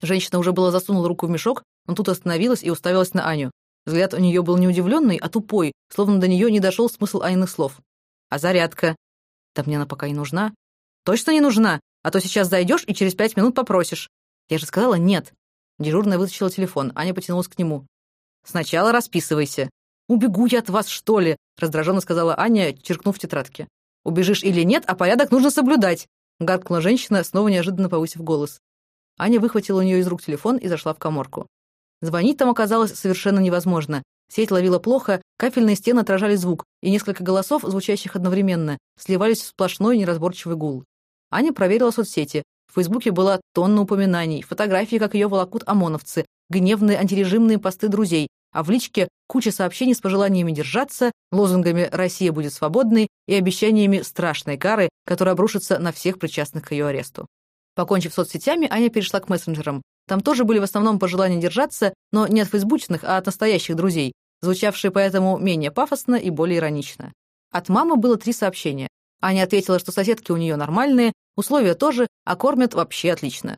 Женщина уже была засунула руку в мешок, но тут остановилась и уставилась на Аню. Взгляд у нее был не удивленный, а тупой, словно до нее не дошел смысл Аниных слов. «А зарядка?» «Да мне она пока не нужна». «Точно не нужна? А то сейчас зайдешь и через пять минут попросишь». «Я же сказала нет». Дежурная вытащила телефон, Аня потянулась к нему. «Сначала расписывайся». «Убегу я от вас, что ли?» — раздраженно сказала Аня, черкнув в тетрадке. «Убежишь или нет, а порядок нужно соблюдать», — гаркнула женщина, снова неожиданно повысив голос. Аня выхватила у нее из рук телефон и зашла в коморку. Звонить там оказалось совершенно невозможно. Сеть ловила плохо, кафельные стены отражали звук, и несколько голосов, звучащих одновременно, сливались в сплошной неразборчивый гул. Аня проверила соцсети, в Фейсбуке была тонна упоминаний, фотографии, как ее волокут ОМОНовцы, гневные антирежимные посты друзей, а в личке куча сообщений с пожеланиями держаться, лозунгами «Россия будет свободной» и обещаниями страшной кары, которая обрушится на всех причастных к ее аресту. Покончив соцсетями, Аня перешла к мессенджерам. Там тоже были в основном пожелания держаться, но не от фейсбучных, а от настоящих друзей, звучавшие поэтому менее пафосно и более иронично. От мамы было три сообщения. Аня ответила, что соседки у нее нормальные, условия тоже, а кормят вообще отлично.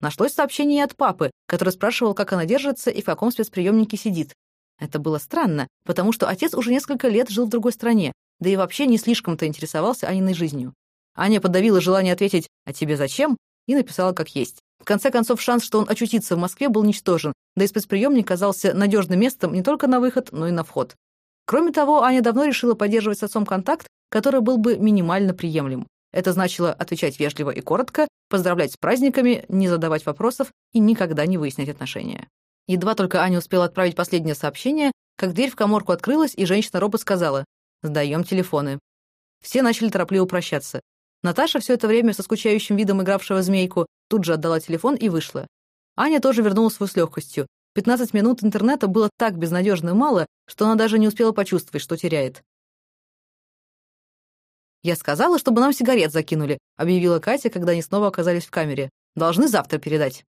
Нашлось сообщение от папы, который спрашивал, как она держится и в каком спецприемнике сидит. Это было странно, потому что отец уже несколько лет жил в другой стране, да и вообще не слишком-то интересовался Аниной жизнью. Аня подавила желание ответить «А тебе зачем?» и написала как есть. В конце концов, шанс, что он очутится в Москве, был ничтожен, да и спецприемник казался надежным местом не только на выход, но и на вход. Кроме того, Аня давно решила поддерживать с отцом контакт, который был бы минимально приемлем. Это значило отвечать вежливо и коротко, поздравлять с праздниками, не задавать вопросов и никогда не выяснять отношения. Едва только Аня успела отправить последнее сообщение, как дверь в коморку открылась, и женщина-робот сказала «Сдаем телефоны». Все начали торопливо прощаться. Наташа, все это время со скучающим видом игравшего змейку, тут же отдала телефон и вышла. Аня тоже вернула свою с легкостью. 15 минут интернета было так безнадежно мало, что она даже не успела почувствовать, что теряет. «Я сказала, чтобы нам сигарет закинули», — объявила Катя, когда они снова оказались в камере. «Должны завтра передать».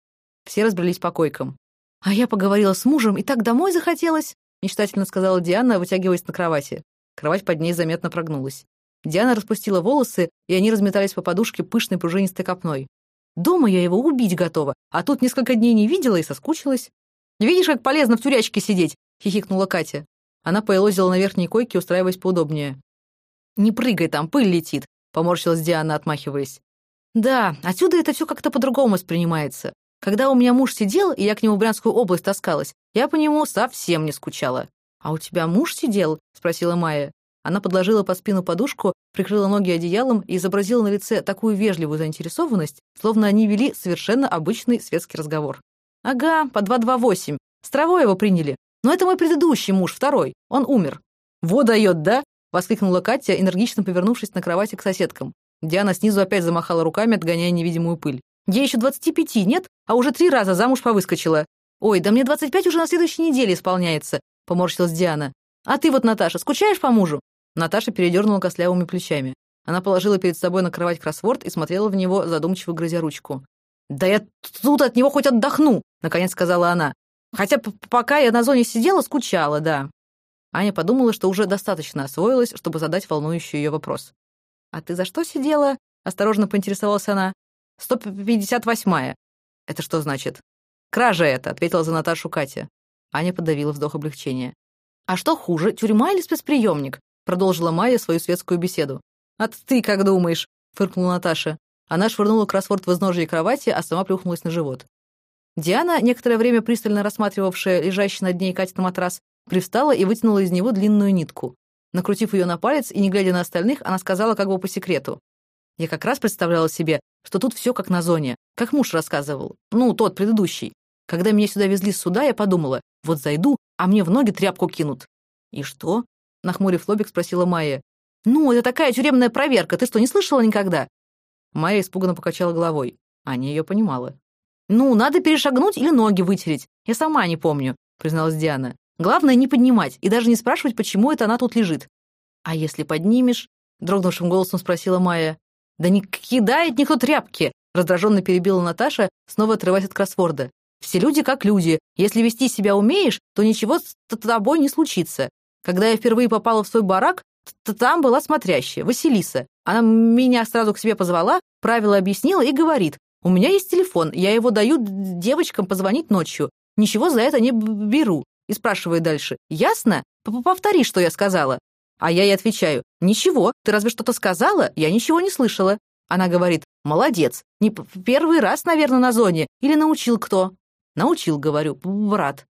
Все разбрелись по койкам. «А я поговорила с мужем, и так домой захотелось», — мечтательно сказала Диана, вытягиваясь на кровати. Кровать под ней заметно прогнулась. Диана распустила волосы, и они разметались по подушке пышной пружинистой копной. «Дома я его убить готова, а тут несколько дней не видела и соскучилась». «Видишь, как полезно в тюрячке сидеть?» — хихикнула Катя. Она поелозила на верхней койке, устраиваясь поудобнее. «Не прыгай там, пыль летит», — поморщилась Диана, отмахиваясь. «Да, отсюда это все как-то по-другому воспринимается. Когда у меня муж сидел, и я к нему в Брянскую область таскалась, я по нему совсем не скучала». «А у тебя муж сидел?» — спросила Майя. Она подложила под спину подушку, прикрыла ноги одеялом и изобразила на лице такую вежливую заинтересованность, словно они вели совершенно обычный светский разговор. «Ага, по 228. С травой его приняли. Но это мой предыдущий муж, второй. Он умер». «Во дает, да?» — воскликнула Катя, энергично повернувшись на кровати к соседкам. Диана снизу опять замахала руками, отгоняя невидимую пыль. «Ей еще двадцати пяти, нет? А уже три раза замуж повыскочила. Ой, да мне двадцать пять уже на следующей неделе исполняется», — поморщилась Диана. «А ты вот, Наташа, скучаешь по мужу?» Наташа передернула костлявыми плечами. Она положила перед собой на кровать кроссворд и смотрела в него, задумчиво грызя ручку. «Да я тут от него хоть отдохну», — наконец сказала она. «Хотя пока я на зоне сидела, скучала, да». Аня подумала, что уже достаточно освоилась, чтобы задать волнующий ее вопрос. «А ты за что сидела?» — осторожно поинтересовалась она. «Сто пятьдесят восьмая». «Это что значит?» «Кража это», — ответила за Наташу Катя. Аня подавила вздох облегчения. «А что хуже, тюрьма или спецприемник?» — продолжила Майя свою светскую беседу. «А ты как думаешь?» — фыркнула Наташа. Она швырнула кроссворд в изножье кровати, а сама плюхнулась на живот. Диана, некоторое время пристально рассматривавшая лежащий над ней Катин матрас, Привстала и вытянула из него длинную нитку. Накрутив ее на палец и не глядя на остальных, она сказала как бы по секрету. Я как раз представляла себе, что тут все как на зоне, как муж рассказывал. Ну, тот, предыдущий. Когда меня сюда везли с суда, я подумала, вот зайду, а мне в ноги тряпку кинут. «И что?» — нахмурив лобик, спросила Майя. «Ну, это такая тюремная проверка, ты что, не слышала никогда?» Майя испуганно покачала головой. Аня ее понимала. «Ну, надо перешагнуть или ноги вытереть. Я сама не помню», — призналась Диана. Главное не поднимать и даже не спрашивать, почему это она тут лежит. А если поднимешь? Дрогнувшим голосом спросила Майя. Да не кидает никто тряпки, раздраженно перебила Наташа, снова отрываясь от кроссворда. Все люди как люди. Если вести себя умеешь, то ничего с тобой не случится. Когда я впервые попала в свой барак, там была смотрящая, Василиса. Она меня сразу к себе позвала, правила объяснила и говорит, у меня есть телефон, я его даю девочкам позвонить ночью. Ничего за это не беру и спрашивает дальше «Ясно? Повтори, что я сказала». А я ей отвечаю «Ничего, ты разве что-то сказала? Я ничего не слышала». Она говорит «Молодец, не первый раз, наверное, на зоне. Или научил кто?» «Научил, говорю, брат».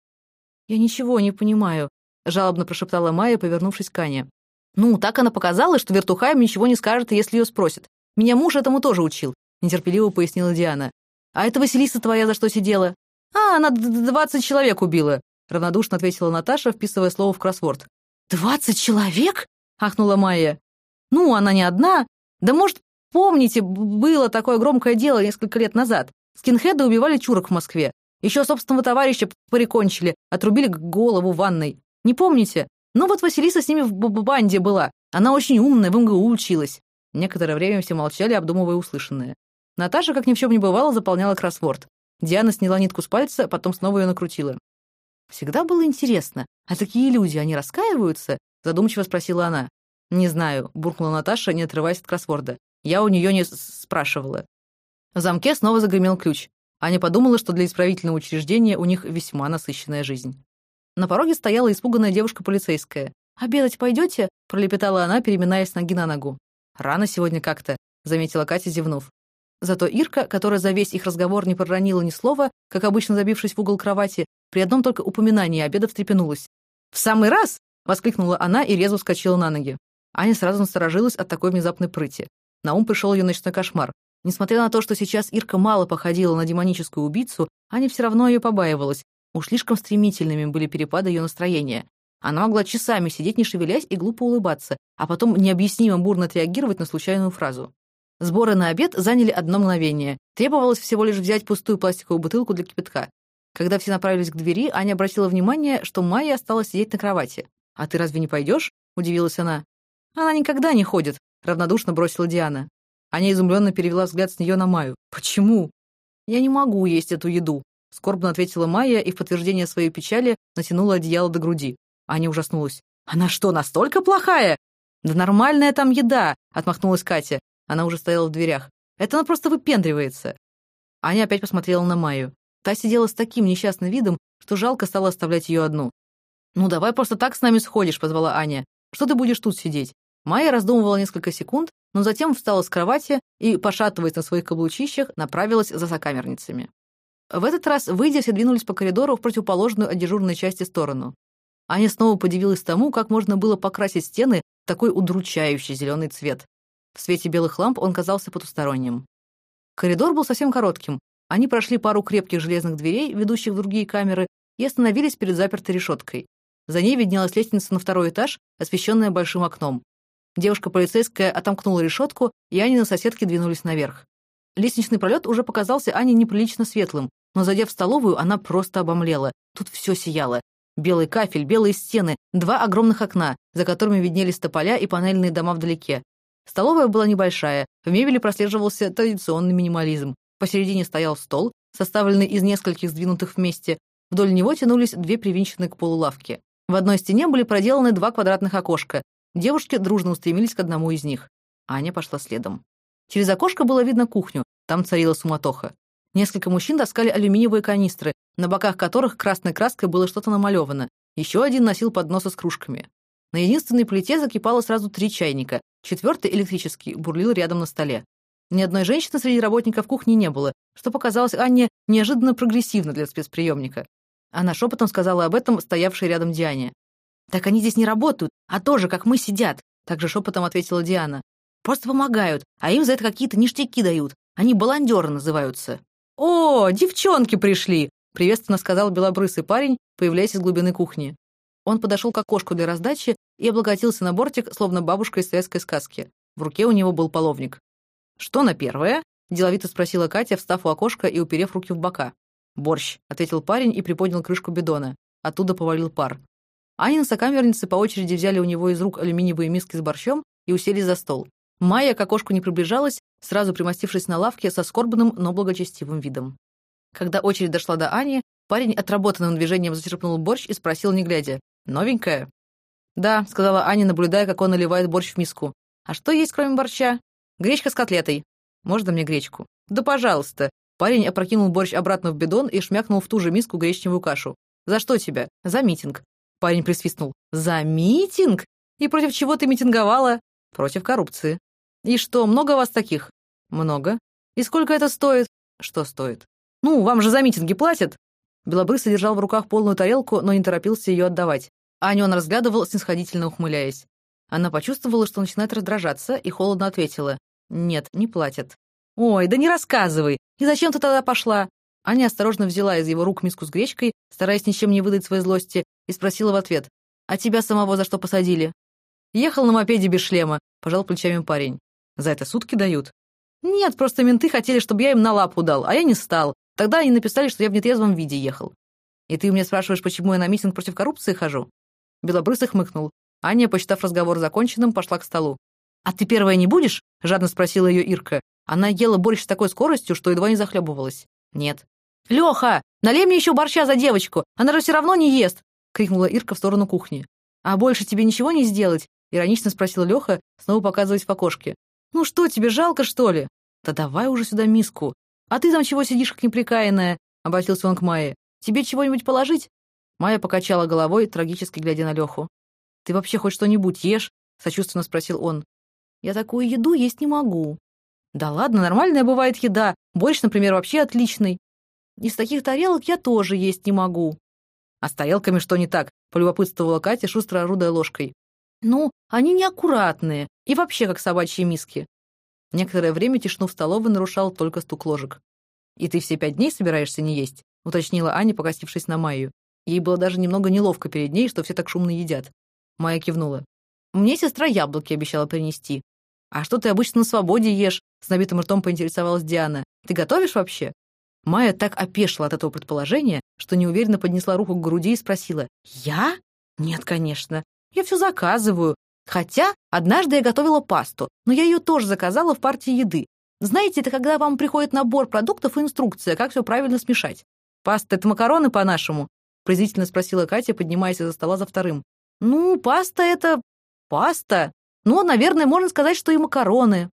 «Я ничего не понимаю», — жалобно прошептала Майя, повернувшись к Ане. «Ну, так она показала, что Вертухаем ничего не скажет, если ее спросят. Меня муж этому тоже учил», — нетерпеливо пояснила Диана. «А это Василиса твоя за что сидела?» «А, она двадцать человек убила», — равнодушно ответила Наташа, вписывая слово в кроссворд. «Двадцать человек?» — ахнула Майя. «Ну, она не одна. Да, может, помните, было такое громкое дело несколько лет назад. Скинхеды убивали чурок в Москве. Еще собственного товарища прикончили, Отрубили голову ванной. Не помните? Ну вот Василиса с ними в банде была. Она очень умная, в МГУ училась». Некоторое время все молчали, обдумывая услышанное. Наташа, как ни в чем не бывало, заполняла кроссворд. Диана сняла нитку с пальца, потом снова ее накрутила. «Всегда было интересно, а такие люди, они раскаиваются?» задумчиво спросила она. «Не знаю», — буркнула Наташа, не отрываясь от кроссворда. «Я у нее не спрашивала». В замке снова загремел ключ. Аня подумала, что для исправительного учреждения у них весьма насыщенная жизнь. На пороге стояла испуганная девушка-полицейская. «Обедать пойдете?» — пролепетала она, переминаясь ноги на ногу. «Рано сегодня как-то», — заметила Катя, зевнув. Зато Ирка, которая за весь их разговор не проронила ни слова, как обычно забившись в угол кровати, при одном только упоминании обеда встрепенулась. «В самый раз!» — воскликнула она и резво вскочила на ноги. Аня сразу насторожилась от такой внезапной прыти. На ум пришел ее ночной кошмар. Несмотря на то, что сейчас Ирка мало походила на демоническую убийцу, Аня все равно ее побаивалась. Уж слишком стремительными были перепады ее настроения. Она могла часами сидеть, не шевелясь, и глупо улыбаться, а потом необъяснимо бурно отреагировать на случайную фразу. Сборы на обед заняли одно мгновение. Требовалось всего лишь взять пустую пластиковую бутылку для кипятка. Когда все направились к двери, Аня обратила внимание, что Майя осталась сидеть на кровати. «А ты разве не пойдешь?» — удивилась она. «Она никогда не ходит», — равнодушно бросила Диана. Аня изумленно перевела взгляд с нее на Майю. «Почему?» «Я не могу есть эту еду», — скорбно ответила Майя и в подтверждение своей печали натянула одеяло до груди. Аня ужаснулась. «Она что, настолько плохая?» «Да нормальная там еда», — отмахнулась Катя. Она уже стояла в дверях. «Это она просто выпендривается». Аня опять посмотрела на Майю. Та сидела с таким несчастным видом, что жалко стало оставлять ее одну. «Ну, давай просто так с нами сходишь», — позвала Аня. «Что ты будешь тут сидеть?» Майя раздумывала несколько секунд, но затем встала с кровати и, пошатываясь на своих каблучищах, направилась за сокамерницами. В этот раз, выйдя, все двинулись по коридору в противоположную от дежурной части сторону. Аня снова подивилась тому, как можно было покрасить стены в такой удручающий зеленый цвет. В свете белых ламп он казался потусторонним. Коридор был совсем коротким. Они прошли пару крепких железных дверей, ведущих в другие камеры, и остановились перед запертой решеткой. За ней виднелась лестница на второй этаж, освещенная большим окном. Девушка-полицейская отомкнула решетку, и Ани на соседке двинулись наверх. Лестничный пролет уже показался Ане неприлично светлым, но, зайдя в столовую, она просто обомлела. Тут все сияло. Белый кафель, белые стены, два огромных окна, за которыми виднелись тополя и панельные дома вдалеке. Столовая была небольшая, в мебели прослеживался традиционный минимализм. Посередине стоял стол, составленный из нескольких сдвинутых вместе. Вдоль него тянулись две привинченные к полу лавки. В одной стене были проделаны два квадратных окошка. Девушки дружно устремились к одному из них. Аня пошла следом. Через окошко было видно кухню, там царила суматоха. Несколько мужчин таскали алюминиевые канистры, на боках которых красной краской было что-то намалевано. Еще один носил подносы с кружками. На единственной плите закипало сразу три чайника. Четвертый, электрический, бурлил рядом на столе. Ни одной женщины среди работников кухни не было, что показалось Анне неожиданно прогрессивно для спецприемника. Она шепотом сказала об этом стоявшей рядом Диане. «Так они здесь не работают, а тоже, как мы, сидят», также шепотом ответила Диана. «Просто помогают, а им за это какие-то ништяки дают. Они баландеры называются». «О, девчонки пришли!» приветственно сказал белобрысый парень, появляясь из глубины кухни. Он подошел к окошку для раздачи и облокотился на бортик, словно бабушка из советской сказки. В руке у него был половник. «Что на первое?» — деловито спросила Катя, встав у окошка и уперев руки в бока. «Борщ», — ответил парень и приподнял крышку бидона. Оттуда повалил пар. Анин сокамерницы по очереди взяли у него из рук алюминиевые миски с борщом и усели за стол. Майя к окошку не приближалась, сразу примостившись на лавке со скорбным, но благочестивым видом. Когда очередь дошла до Ани, парень отработанным движением зачерпнул борщ и спросил, не глядя, Новенькая?» «Да», — сказала Аня, наблюдая, как он наливает борщ в миску. «А что есть, кроме борща?» «Гречка с котлетой». «Можно мне гречку?» «Да, пожалуйста». Парень опрокинул борщ обратно в бидон и шмякнул в ту же миску гречневую кашу. «За что тебя?» «За митинг». Парень присвистнул. «За митинг? И против чего ты митинговала?» «Против коррупции». «И что, много вас таких?» «Много». «И сколько это стоит?» «Что стоит?» «Ну, вам же за митинги платят?» Белобрысый держал в руках полную тарелку, но не торопился ее отдавать. Аню он разглядывал, снисходительно ухмыляясь. Она почувствовала, что начинает раздражаться, и холодно ответила. «Нет, не платят». «Ой, да не рассказывай! И зачем ты тогда пошла?» Аня осторожно взяла из его рук миску с гречкой, стараясь ничем не выдать своей злости, и спросила в ответ. «А тебя самого за что посадили?» «Ехал на мопеде без шлема», — пожал плечами парень. «За это сутки дают?» «Нет, просто менты хотели, чтобы я им на лапу дал, а я не стал. Тогда они написали, что я в нетрезвом виде ехал. И ты у меня спрашиваешь, почему я на митинг против коррупции хожу?» Белобрысый хмыкнул. Аня, посчитав разговор законченным, пошла к столу. «А ты первая не будешь?» — жадно спросила ее Ирка. Она ела борщ с такой скоростью, что едва не захлебывалась. «Нет». «Леха, налей мне еще борща за девочку! Она же все равно не ест!» — крикнула Ирка в сторону кухни. «А больше тебе ничего не сделать?» — иронично спросил Леха, снова показываясь в окошке. «Ну что, тебе жалко, что ли?» «Да давай уже сюда миску. А ты там чего сидишь, как неприкаянная?» — обратился он к Майе. «Тебе чего-нибудь положить?» Майя покачала головой, трагически глядя на Леху. «Ты вообще хоть что-нибудь ешь?» — сочувственно спросил он. «Я такую еду есть не могу». «Да ладно, нормальная бывает еда. Борщ, например, вообще отличный. Из таких тарелок я тоже есть не могу». «А с тарелками что не так?» — полюбопытствовала Катя, шустро орудая ложкой. «Ну, они неаккуратные. И вообще как собачьи миски». Некоторое время тишину в столовой нарушал только стук ложек. «И ты все пять дней собираешься не есть?» — уточнила Аня, покосившись на Майю. Ей было даже немного неловко перед ней, что все так шумно едят. Майя кивнула. «Мне сестра яблоки обещала принести». «А что ты обычно на свободе ешь?» С набитым ртом поинтересовалась Диана. «Ты готовишь вообще?» Майя так опешила от этого предположения, что неуверенно поднесла руку к груди и спросила. «Я? Нет, конечно. Я все заказываю. Хотя однажды я готовила пасту, но я ее тоже заказала в партии еды. Знаете, это когда вам приходит набор продуктов и инструкция, как все правильно смешать. Паста — это макароны по-нашему?» Презрительно спросила Катя, поднимаясь из-за стола за вторым. «Ну, паста — это... паста. Ну, наверное, можно сказать, что и макароны.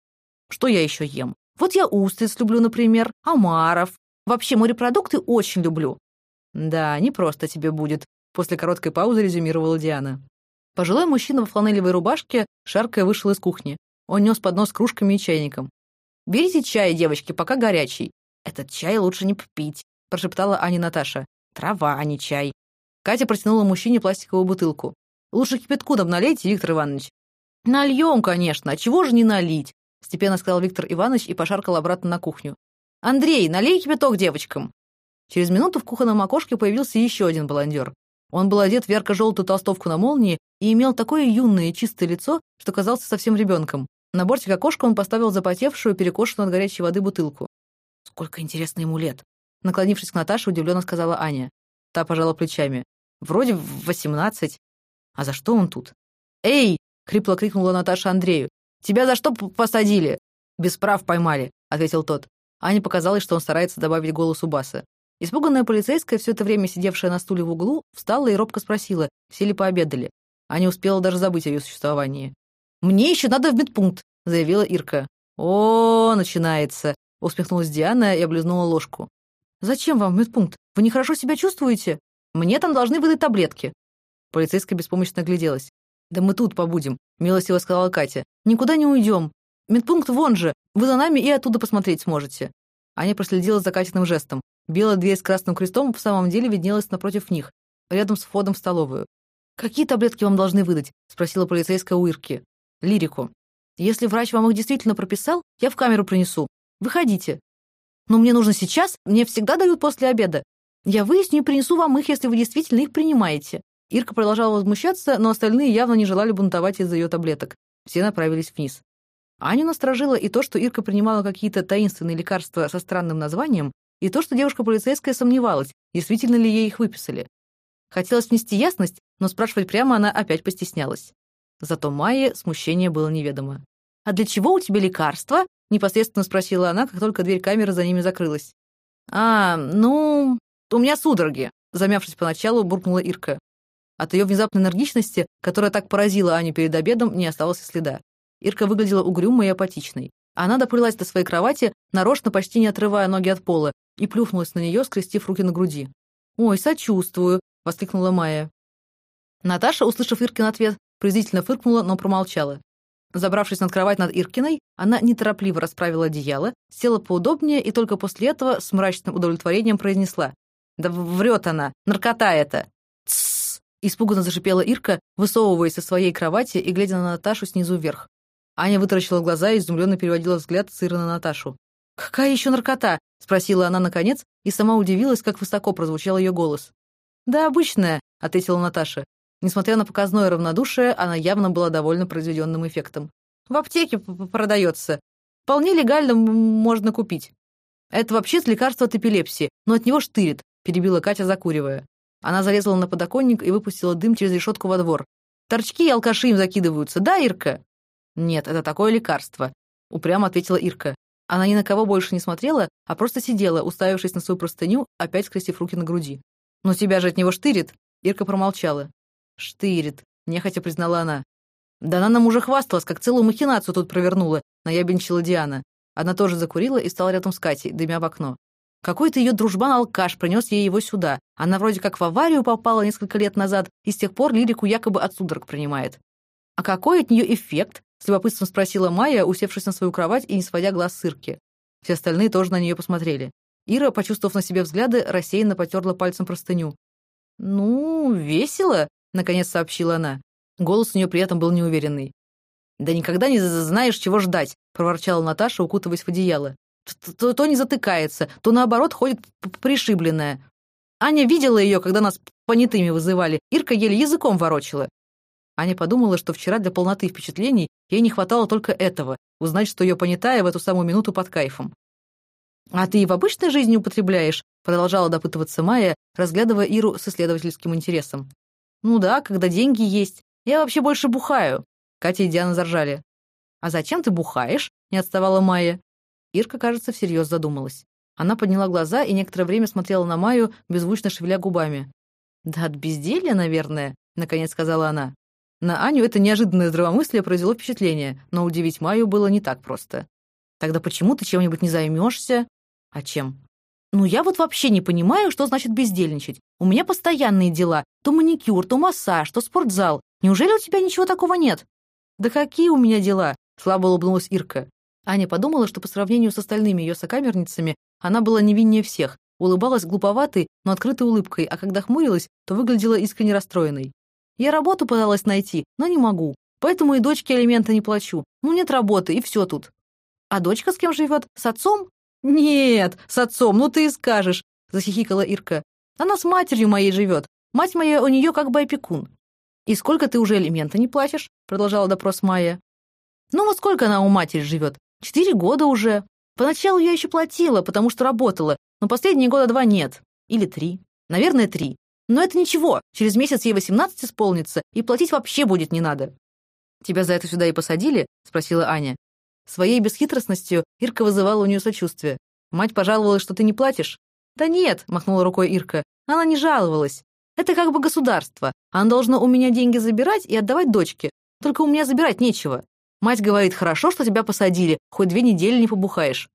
Что я еще ем? Вот я устриц люблю, например, омаров. Вообще, морепродукты очень люблю». «Да, не просто тебе будет», — после короткой паузы резюмировала Диана. Пожилой мужчина во фланелевой рубашке шаркая вышел из кухни. Он нес поднос с кружками и чайником. «Берите чай, девочки, пока горячий». «Этот чай лучше не пить», — прошептала Аня Наташа. «Трава, а не чай». Катя протянула мужчине пластиковую бутылку. «Лучше кипятку нам налейте, Виктор Иванович». «Нальем, конечно, а чего же не налить?» степенно сказал Виктор Иванович и пошаркал обратно на кухню. «Андрей, налей кипяток девочкам!» Через минуту в кухонном окошке появился еще один баландер. Он был одет в ярко-желтую толстовку на молнии и имел такое юное и чистое лицо, что казался совсем ребенком. На бортик окошка он поставил запотевшую, перекошенную от горячей воды бутылку. «Сколько интересно ему лет!» Наклонившись к Наташе, удивленно сказала Аня. Та пожала плечами. «Вроде восемнадцать. А за что он тут?» «Эй!» — хрипло крикнула Наташа Андрею. «Тебя за что посадили?» «Без прав поймали», — ответил тот. Ане показалось, что он старается добавить голосу баса. Испуганная полицейская, все это время сидевшая на стуле в углу, встала и робко спросила, все ли пообедали. Аня успела даже забыть о ее существовании. «Мне еще надо в медпункт», — заявила Ирка. «О, начинается», — усмехнулась Диана и облизнула ложку. «Зачем вам медпункт? Вы нехорошо себя чувствуете? Мне там должны выдать таблетки». Полицейская беспомощно огляделась. «Да мы тут побудем», — милостиво сказала Катя. «Никуда не уйдем. Медпункт вон же. Вы за нами и оттуда посмотреть сможете». Аня проследила за Катиным жестом. Белая дверь с красным крестом в самом деле виднелась напротив них, рядом с входом в столовую. «Какие таблетки вам должны выдать?» — спросила полицейская у Ирки. «Лирику. Если врач вам их действительно прописал, я в камеру принесу. Выходите». «Но мне нужно сейчас, мне всегда дают после обеда. Я выясню и принесу вам их, если вы действительно их принимаете». Ирка продолжала возмущаться, но остальные явно не желали бунтовать из-за ее таблеток. Все направились вниз. Аню насторожило и то, что Ирка принимала какие-то таинственные лекарства со странным названием, и то, что девушка-полицейская сомневалась, действительно ли ей их выписали. Хотелось внести ясность, но спрашивать прямо она опять постеснялась. Зато Майе смущение было неведомо. «А для чего у тебя лекарства?» — непосредственно спросила она, как только дверь камеры за ними закрылась. «А, ну, у меня судороги», — замявшись поначалу, буркнула Ирка. От ее внезапной энергичности, которая так поразила Аню перед обедом, не осталось и следа. Ирка выглядела угрюмой и апатичной. Она доплылась до своей кровати, нарочно почти не отрывая ноги от пола, и плюхнулась на нее, скрестив руки на груди. «Ой, сочувствую!» — воскликнула Майя. Наташа, услышав Иркин ответ, презрительно фыркнула, но промолчала. Забравшись над кровать над Иркиной, она неторопливо расправила одеяло, села поудобнее и только после этого с мрачным удовлетворением произнесла. «Да врет она! Наркота это!» «Тссс!» — испуганно зашипела Ирка, высовываясь со своей кровати и глядя на Наташу снизу вверх. Аня вытаращила глаза и изумленно переводила взгляд с Иры на Наташу. «Какая еще наркота?» — спросила она наконец, и сама удивилась, как высоко прозвучал ее голос. «Да обычная», — ответила Наташа. Несмотря на показное равнодушие, она явно была довольна произведенным эффектом. «В аптеке продается. Вполне легально можно купить. Это вообще лекарство от эпилепсии, но от него штырит», — перебила Катя, закуривая. Она залезла на подоконник и выпустила дым через решетку во двор. «Торчки и алкаши им закидываются, да, Ирка?» «Нет, это такое лекарство», — упрямо ответила Ирка. Она ни на кого больше не смотрела, а просто сидела, уставившись на свою простыню, опять скрестив руки на груди. «Но тебя же от него штырит!» Ирка промолчала. «Штырит», — нехотя признала она. «Да она нам уже хвасталась, как целую махинацию тут провернула», — наябенчила Диана. Она тоже закурила и стала рядом с Катей, дымя в окно. Какой-то ее дружбан-алкаш принес ей его сюда. Она вроде как в аварию попала несколько лет назад и с тех пор лирику якобы от судорог принимает. «А какой от нее эффект?» — с любопытством спросила Майя, усевшись на свою кровать и не сводя глаз с Ирки. Все остальные тоже на нее посмотрели. Ира, почувствовав на себе взгляды, рассеянно потерла пальцем простыню. «Ну, весело», — наконец сообщила она. Голос у нее при этом был неуверенный. «Да никогда не знаешь, чего ждать», — проворчала Наташа, укутываясь в одеяло. То, то, не затыкается, то, наоборот, ходит пришибленная. Аня видела ее, когда нас понятыми вызывали. Ирка еле языком ворочила. Аня подумала, что вчера для полноты впечатлений ей не хватало только этого — узнать, что ее понятая в эту самую минуту под кайфом. «А ты и в обычной жизни употребляешь?» — продолжала допытываться Майя, разглядывая Иру с исследовательским интересом. «Ну да, когда деньги есть. Я вообще больше бухаю». Катя и Диана заржали. «А зачем ты бухаешь?» — не отставала Майя. Ирка, кажется, всерьез задумалась. Она подняла глаза и некоторое время смотрела на Майю, беззвучно шевеля губами. «Да от безделья, наверное», — наконец сказала она. На Аню это неожиданное здравомыслие произвело впечатление, но удивить Майю было не так просто. «Тогда почему ты чем-нибудь не займешься?» «А чем?» «Ну, я вот вообще не понимаю, что значит бездельничать. У меня постоянные дела. То маникюр, то массаж, то спортзал. Неужели у тебя ничего такого нет?» «Да какие у меня дела?» — слабо улыбнулась Ирка. Аня подумала, что по сравнению с остальными ее сокамерницами она была невиннее всех, улыбалась глуповатой, но открытой улыбкой, а когда хмурилась, то выглядела искренне расстроенной. «Я работу пыталась найти, но не могу, поэтому и дочке алименты не плачу. Ну, нет работы, и все тут». «А дочка с кем живет? С отцом?» «Нет, с отцом, ну ты и скажешь», — захихикала Ирка. «Она с матерью моей живет. Мать моя у нее как бы опекун». «И сколько ты уже алименты не платишь?» — продолжала допрос Майя. «Ну вот сколько она у матери живет? Четыре года уже. Поначалу я еще платила, потому что работала, но последние года два нет. Или три. Наверное, три. Но это ничего, через месяц ей восемнадцать исполнится, и платить вообще будет не надо. «Тебя за это сюда и посадили?» — спросила Аня. Своей бесхитростностью Ирка вызывала у нее сочувствие. «Мать пожаловалась, что ты не платишь?» «Да нет», — махнула рукой Ирка, — «она не жаловалась. Это как бы государство. Оно должно у меня деньги забирать и отдавать дочке. Только у меня забирать нечего. Мать говорит, хорошо, что тебя посадили, хоть две недели не побухаешь.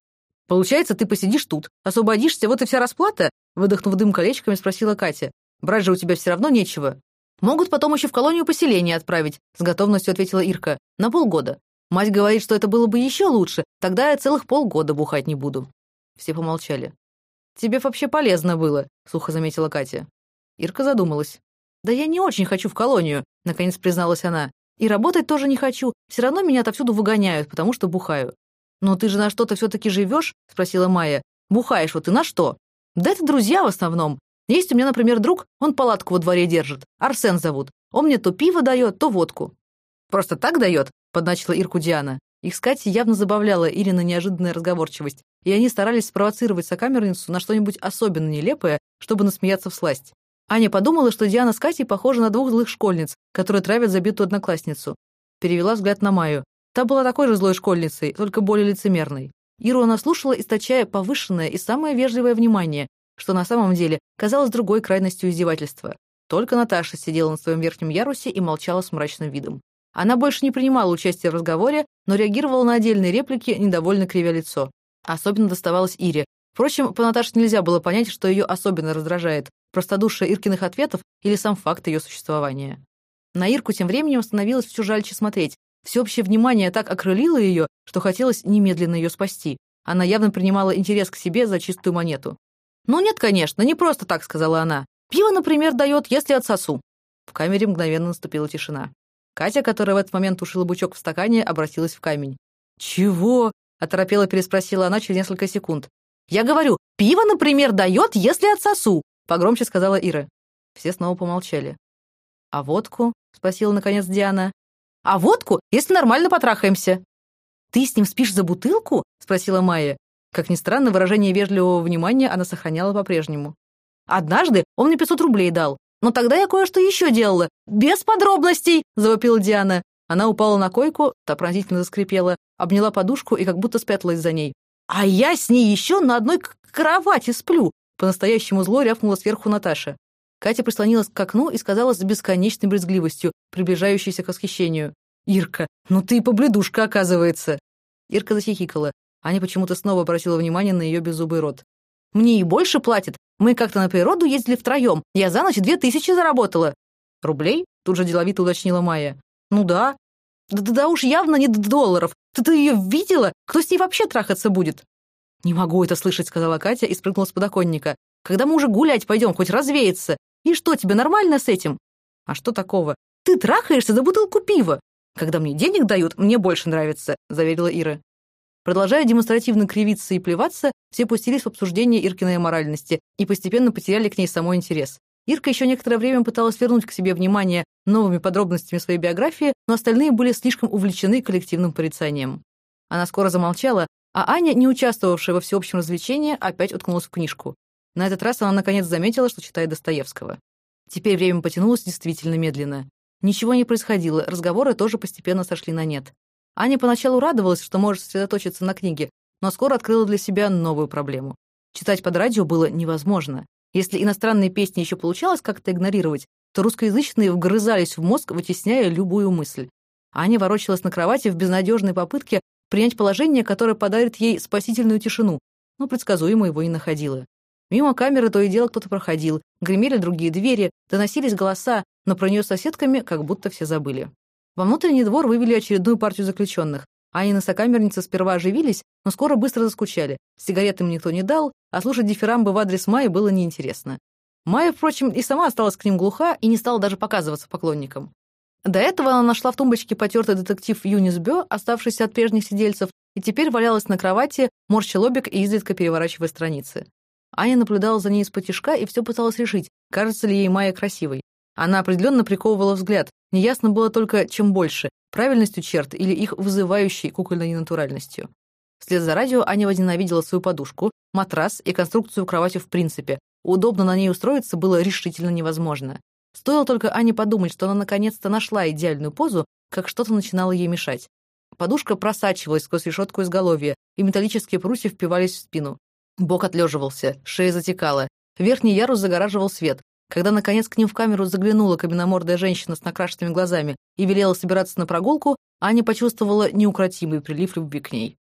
Получается, ты посидишь тут, освободишься, вот и вся расплата? Выдохнув дым колечками, спросила Катя. Брать же у тебя все равно нечего. Могут потом еще в колонию поселения отправить, с готовностью ответила Ирка. На полгода. Мать говорит, что это было бы еще лучше, тогда я целых полгода бухать не буду. Все помолчали. «Тебе вообще полезно было», — сухо заметила Катя. Ирка задумалась. «Да я не очень хочу в колонию», — наконец призналась она. И работать тоже не хочу. Все равно меня отовсюду выгоняют, потому что бухаю. «Но ты же на что-то все-таки живешь?» — спросила Майя. «Бухаешь вот и на что?» «Да это друзья в основном. Есть у меня, например, друг, он палатку во дворе держит. Арсен зовут. Он мне то пиво дает, то водку». «Просто так дает?» — подначила Ирку Диана. Их с Катей явно забавляла Ирина неожиданная разговорчивость, и они старались спровоцировать сокамерницу на что-нибудь особенно нелепое, чтобы насмеяться в сласть. Аня подумала, что Диана с Катей похожи на двух злых школьниц, которые травят забитую одноклассницу. Перевела взгляд на Майю. Та была такой же злой школьницей, только более лицемерной. Иру она слушала, источая повышенное и самое вежливое внимание, что на самом деле казалось другой крайностью издевательства. Только Наташа сидела на своем верхнем ярусе и молчала с мрачным видом. Она больше не принимала участия в разговоре, но реагировала на отдельные реплики, недовольно кривя лицо. Особенно доставалось Ире. Впрочем, по Наташе нельзя было понять, что ее особенно раздражает простодушие Иркиных ответов или сам факт ее существования. На Ирку тем временем становилось все жальче смотреть. Всеобщее внимание так окрылило ее, что хотелось немедленно ее спасти. Она явно принимала интерес к себе за чистую монету. «Ну нет, конечно, не просто так», — сказала она. «Пиво, например, дает, если отсосу». В камере мгновенно наступила тишина. Катя, которая в этот момент тушила бучок в стакане, обратилась в камень. «Чего?» — оторопела переспросила она через несколько секунд. «Я говорю, пиво, например, дает, если отсосу. Погромче сказала Ира. Все снова помолчали. «А водку?» — спросила наконец Диана. «А водку, если нормально потрахаемся». «Ты с ним спишь за бутылку?» — спросила Майя. Как ни странно, выражение вежливого внимания она сохраняла по-прежнему. Однажды он мне 500 рублей дал. Но тогда я кое-что еще делала. Без подробностей!» — завопила Диана. Она упала на койку, та пронзительно заскрипела, обняла подушку и как будто спряталась за ней. «А я с ней еще на одной кровати сплю!» По-настоящему зло рявкнула сверху Наташа. Катя прислонилась к окну и сказала с бесконечной брезгливостью, приближающейся к восхищению. «Ирка, ну ты и побледушка, оказывается!» Ирка захихикала. Аня почему-то снова обратила внимание на ее беззубый рот. «Мне и больше платят. Мы как-то на природу ездили втроем. Я за ночь две тысячи заработала». «Рублей?» — тут же деловито уточнила Майя. «Ну да». «Да, да, да уж явно не долларов. Ты-то ее видела? Кто с ней вообще трахаться будет?» «Не могу это слышать», — сказала Катя и спрыгнула с подоконника. «Когда мы уже гулять пойдем, хоть развеяться? И что, тебе нормально с этим?» «А что такого? Ты трахаешься за бутылку пива. Когда мне денег дают, мне больше нравится», — заверила Ира. Продолжая демонстративно кривиться и плеваться, все пустились в обсуждение Иркиной моральности и постепенно потеряли к ней самой интерес. Ирка еще некоторое время пыталась вернуть к себе внимание новыми подробностями своей биографии, но остальные были слишком увлечены коллективным порицанием. Она скоро замолчала, а Аня, не участвовавшая во всеобщем развлечении, опять уткнулась в книжку. На этот раз она наконец заметила, что читает Достоевского. Теперь время потянулось действительно медленно. Ничего не происходило, разговоры тоже постепенно сошли на нет. Аня поначалу радовалась, что может сосредоточиться на книге, но скоро открыла для себя новую проблему. Читать под радио было невозможно. Если иностранные песни еще получалось как-то игнорировать, то русскоязычные вгрызались в мозг, вытесняя любую мысль. Аня ворочалась на кровати в безнадежной попытке принять положение, которое подарит ей спасительную тишину, но предсказуемо его не находила. Мимо камеры то и дело кто-то проходил, гремели другие двери, доносились голоса, но про нее соседками как будто все забыли. Во внутренний двор вывели очередную партию заключенных. Анины сокамерницы сперва оживились, но скоро быстро заскучали. Сигарет им никто не дал, а слушать дифирамбы в адрес Майи было неинтересно. Майя, впрочем, и сама осталась к ним глуха и не стала даже показываться поклонникам. До этого она нашла в тумбочке потертый детектив Юнис Бё, оставшийся от прежних сидельцев, и теперь валялась на кровати, морща лобик и изредка переворачивая страницы. Аня наблюдала за ней из-под и все пыталась решить, кажется ли ей Майя красивой. Она определенно приковывала взгляд, Неясно было только, чем больше — правильностью черт или их вызывающей кукольной ненатуральностью. Вслед за радио Аня возненавидела свою подушку, матрас и конструкцию кровати в принципе. Удобно на ней устроиться было решительно невозможно. Стоило только Ане подумать, что она наконец-то нашла идеальную позу, как что-то начинало ей мешать. Подушка просачивалась сквозь решетку изголовья, и металлические прутья впивались в спину. Бок отлеживался, шея затекала. Верхний ярус загораживал свет, когда, наконец, к ним в камеру заглянула кабиномордая женщина с накрашенными глазами и велела собираться на прогулку, Аня почувствовала неукротимый прилив любви к ней.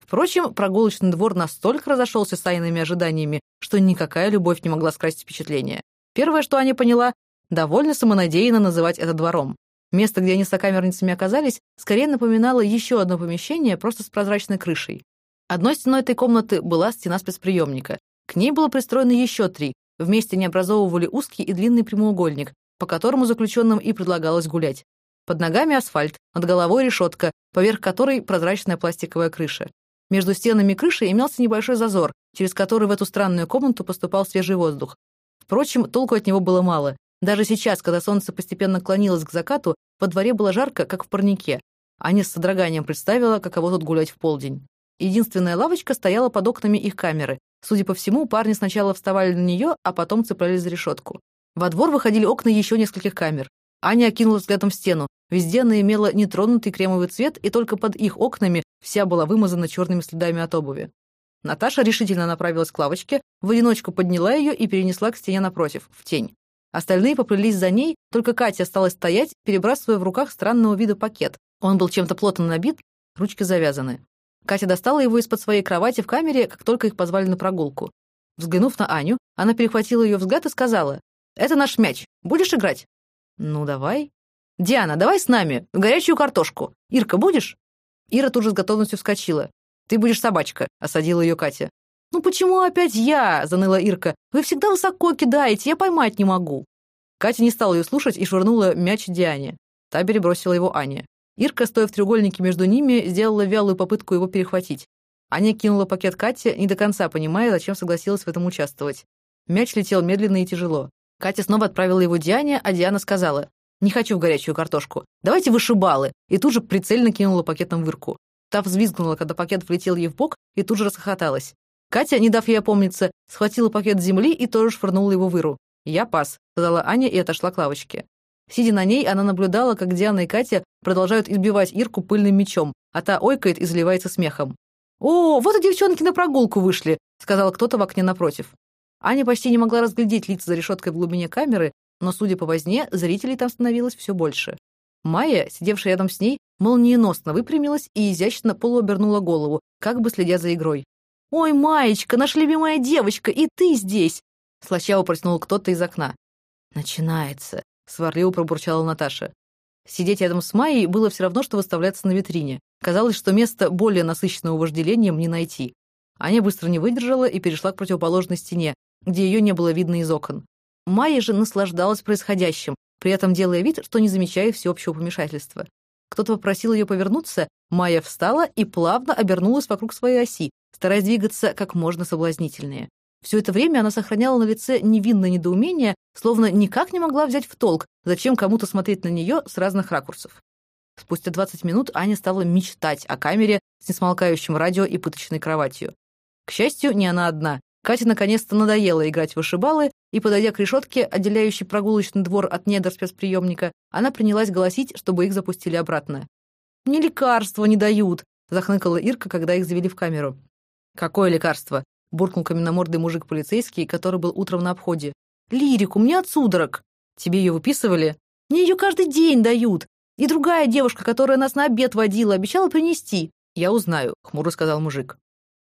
Впрочем, прогулочный двор настолько разошелся с тайными ожиданиями, что никакая любовь не могла скрасить впечатление. Первое, что Аня поняла, довольно самонадеянно называть это двором. Место, где они с сокамерницами оказались, скорее напоминало еще одно помещение, просто с прозрачной крышей. Одной стеной этой комнаты была стена спецприемника. К ней было пристроено еще три, Вместе не образовывали узкий и длинный прямоугольник, по которому заключенным и предлагалось гулять. Под ногами асфальт, над головой решетка, поверх которой прозрачная пластиковая крыша. Между стенами крыши имелся небольшой зазор, через который в эту странную комнату поступал свежий воздух. Впрочем, толку от него было мало. Даже сейчас, когда солнце постепенно клонилось к закату, во дворе было жарко, как в парнике. Аня с содроганием представила, каково тут гулять в полдень. Единственная лавочка стояла под окнами их камеры, Судя по всему, парни сначала вставали на нее, а потом цеплялись за решетку. Во двор выходили окна еще нескольких камер. Аня окинула взглядом стену. Везде она имела нетронутый кремовый цвет, и только под их окнами вся была вымазана черными следами от обуви. Наташа решительно направилась к лавочке, в одиночку подняла ее и перенесла к стене напротив, в тень. Остальные поплелись за ней, только Катя осталась стоять, перебрасывая в руках странного вида пакет. Он был чем-то плотно набит, ручки завязаны. Катя достала его из-под своей кровати в камере, как только их позвали на прогулку. Взглянув на Аню, она перехватила ее взгляд и сказала, «Это наш мяч. Будешь играть?» «Ну, давай». «Диана, давай с нами, горячую картошку. Ирка, будешь?» Ира тут же с готовностью вскочила. «Ты будешь собачка», — осадила ее Катя. «Ну почему опять я?» — заныла Ирка. «Вы всегда высоко кидаете, я поймать не могу». Катя не стала ее слушать и швырнула мяч Диане. Та перебросила его Ане. Ирка, стоя в треугольнике между ними, сделала вялую попытку его перехватить. Аня кинула пакет Кате, не до конца понимая, зачем согласилась в этом участвовать. Мяч летел медленно и тяжело. Катя снова отправила его Диане, а Диана сказала, «Не хочу в горячую картошку. Давайте вышибалы!» И тут же прицельно кинула пакетом в Ирку. Та взвизгнула, когда пакет влетел ей в бок, и тут же расхохоталась. Катя, не дав ей опомниться, схватила пакет земли и тоже швырнула его в Иру. «Я пас», — сказала Аня и отошла к лавочке. Сидя на ней, она наблюдала, как Диана и Катя продолжают избивать Ирку пыльным мечом, а та ойкает и заливается смехом. «О, вот и девчонки на прогулку вышли», — сказал кто-то в окне напротив. Аня почти не могла разглядеть лица за решеткой в глубине камеры, но, судя по возне, зрителей там становилось все больше. Майя, сидевшая рядом с ней, молниеносно выпрямилась и изящно полуобернула голову, как бы следя за игрой. «Ой, Маечка, наша любимая девочка, и ты здесь!» Слащаво протянул кто-то из окна. «Начинается», — сварливо пробурчала Наташа. Сидеть рядом с Майей было все равно, что выставляться на витрине. Казалось, что место более насыщенного вожделением не найти. Аня быстро не выдержала и перешла к противоположной стене, где ее не было видно из окон. Майя же наслаждалась происходящим, при этом делая вид, что не замечает всеобщего помешательства. Кто-то попросил ее повернуться, Майя встала и плавно обернулась вокруг своей оси, стараясь двигаться как можно соблазнительнее. Все это время она сохраняла на лице невинное недоумение, словно никак не могла взять в толк, зачем кому-то смотреть на нее с разных ракурсов. Спустя 20 минут Аня стала мечтать о камере с несмолкающим радио и пыточной кроватью. К счастью, не она одна. Кате наконец-то надоело играть в вышибалы, и, подойдя к решетке, отделяющей прогулочный двор от недр спецприемника, она принялась голосить, чтобы их запустили обратно. «Мне лекарства не дают!» — захныкала Ирка, когда их завели в камеру. «Какое лекарство?» — буркнул каменномордый мужик-полицейский, который был утром на обходе. «Лирику, мне от судорог!» «Тебе ее выписывали?» «Мне ее каждый день дают! И другая девушка, которая нас на обед водила, обещала принести!» «Я узнаю», — хмуро сказал мужик.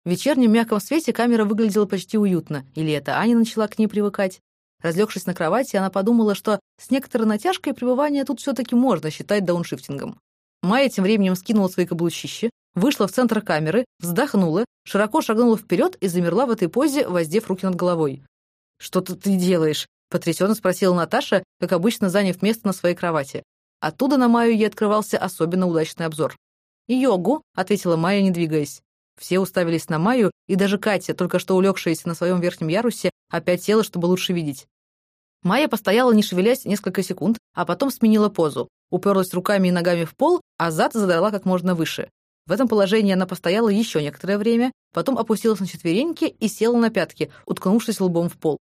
В вечернем мягком свете камера выглядела почти уютно, или это Аня начала к ней привыкать. Разлегшись на кровати, она подумала, что с некоторой натяжкой пребывание тут все-таки можно считать дауншифтингом. Майя тем временем скинула свои каблучищи, вышла в центр камеры, вздохнула, широко шагнула вперед и замерла в этой позе, воздев руки над головой. «Что тут ты делаешь?» — потрясенно спросила Наташа, как обычно заняв место на своей кровати. Оттуда на Майю ей открывался особенно удачный обзор. «Йогу», — ответила Майя, не двигаясь. Все уставились на Майю, и даже Катя, только что улегшаяся на своем верхнем ярусе, опять села, чтобы лучше видеть. Майя постояла, не шевелясь, несколько секунд, а потом сменила позу. Уперлась руками и ногами в пол, а зад задрала как можно выше. В этом положении она постояла еще некоторое время, потом опустилась на четвереньки и села на пятки, уткнувшись лбом в пол.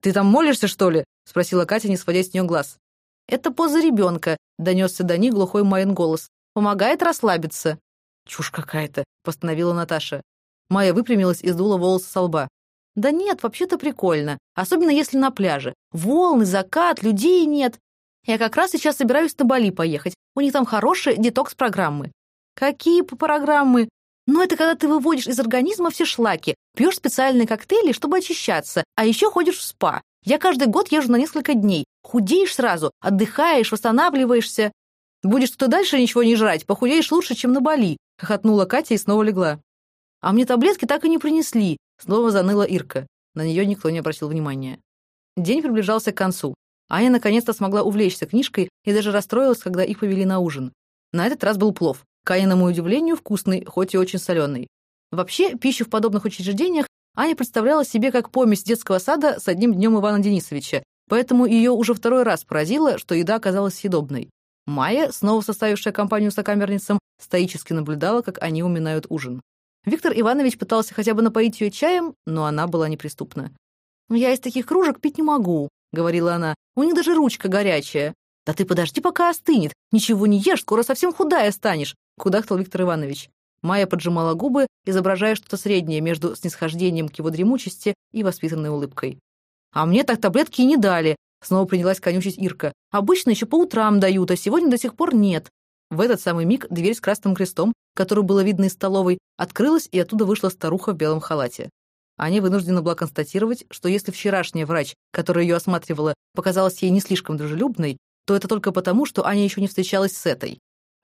«Ты там молишься, что ли?» — спросила Катя, не сводя с нее глаз. «Это поза ребенка», — донесся до них глухой Майин голос. «Помогает расслабиться». «Чушь какая-то», — постановила Наташа. Майя выпрямилась и сдула волосы со лба. «Да нет, вообще-то прикольно. Особенно если на пляже. Волны, закат, людей нет. Я как раз сейчас собираюсь на Бали поехать. У них там хорошие детокс-программы». «Какие программы?» «Ну, это когда ты выводишь из организма все шлаки, пьешь специальные коктейли, чтобы очищаться, а еще ходишь в спа. Я каждый год езжу на несколько дней. Худеешь сразу, отдыхаешь, восстанавливаешься. Будешь тут дальше ничего не жрать, похудеешь лучше, чем на Бали. — хохотнула Катя и снова легла. «А мне таблетки так и не принесли», — снова заныла Ирка. На нее никто не обратил внимания. День приближался к концу. Аня наконец-то смогла увлечься книжкой и даже расстроилась, когда их повели на ужин. На этот раз был плов. К Аниному удивлению, вкусный, хоть и очень соленый. Вообще, пищу в подобных учреждениях Аня представляла себе как помесь детского сада с одним днем Ивана Денисовича, поэтому ее уже второй раз поразило, что еда оказалась съедобной. Майя, снова составившая компанию сокамерницам, стоически наблюдала, как они уминают ужин. Виктор Иванович пытался хотя бы напоить ее чаем, но она была неприступна. «Я из таких кружек пить не могу», — говорила она. «У них даже ручка горячая». «Да ты подожди, пока остынет. Ничего не ешь, скоро совсем худая станешь», — кудахтал Виктор Иванович. Майя поджимала губы, изображая что-то среднее между снисхождением к его дремучести и воспитанной улыбкой. «А мне так таблетки и не дали», Снова принялась конючить Ирка. «Обычно еще по утрам дают, а сегодня до сих пор нет». В этот самый миг дверь с красным крестом, которую было видно из столовой, открылась, и оттуда вышла старуха в белом халате. Аня вынуждена была констатировать, что если вчерашняя врач, которая ее осматривала, показалась ей не слишком дружелюбной, то это только потому, что Аня еще не встречалась с этой.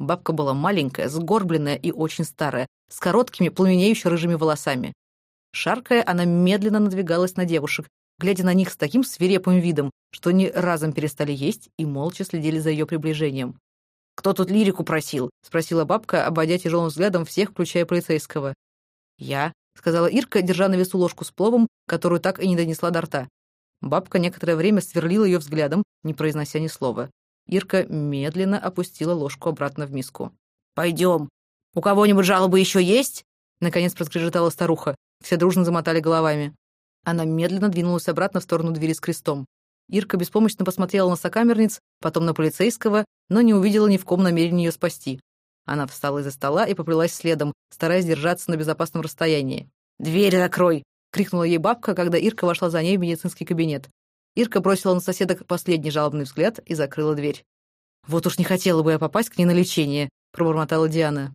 Бабка была маленькая, сгорбленная и очень старая, с короткими, пламенеюще рыжими волосами. Шаркая, она медленно надвигалась на девушек, глядя на них с таким свирепым видом, что они разом перестали есть и молча следили за ее приближением. «Кто тут лирику просил?» — спросила бабка, обводя тяжелым взглядом всех, включая полицейского. «Я», — сказала Ирка, держа на весу ложку с пловом, которую так и не донесла до рта. Бабка некоторое время сверлила ее взглядом, не произнося ни слова. Ирка медленно опустила ложку обратно в миску. «Пойдем. У кого-нибудь жалобы еще есть?» Наконец проскрежетала старуха. Все дружно замотали головами. Она медленно двинулась обратно в сторону двери с крестом. Ирка беспомощно посмотрела на сокамерниц, потом на полицейского, но не увидела ни в ком намерения ее спасти. Она встала из-за стола и поплелась следом, стараясь держаться на безопасном расстоянии. «Дверь закрой!» — крикнула ей бабка, когда Ирка вошла за ней в медицинский кабинет. Ирка бросила на соседок последний жалобный взгляд и закрыла дверь. «Вот уж не хотела бы я попасть к ней на лечение», — пробормотала Диана.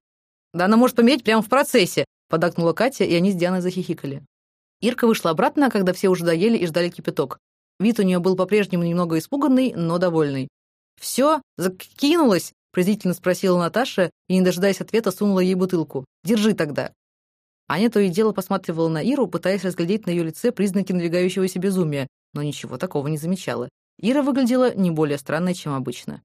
«Да она может помереть прямо в процессе», — подакнула Катя, и они с Дианой захихикали. Ирка вышла обратно, когда все уже доели и ждали кипяток. Вид у нее был по-прежнему немного испуганный, но довольный. «Все? Закинулась?» — презрительно спросила Наташа и, не дожидаясь ответа, сунула ей бутылку. «Держи тогда». Аня то и дело посматривала на Иру, пытаясь разглядеть на ее лице признаки надвигающегося безумия, но ничего такого не замечала. Ира выглядела не более странной, чем обычно.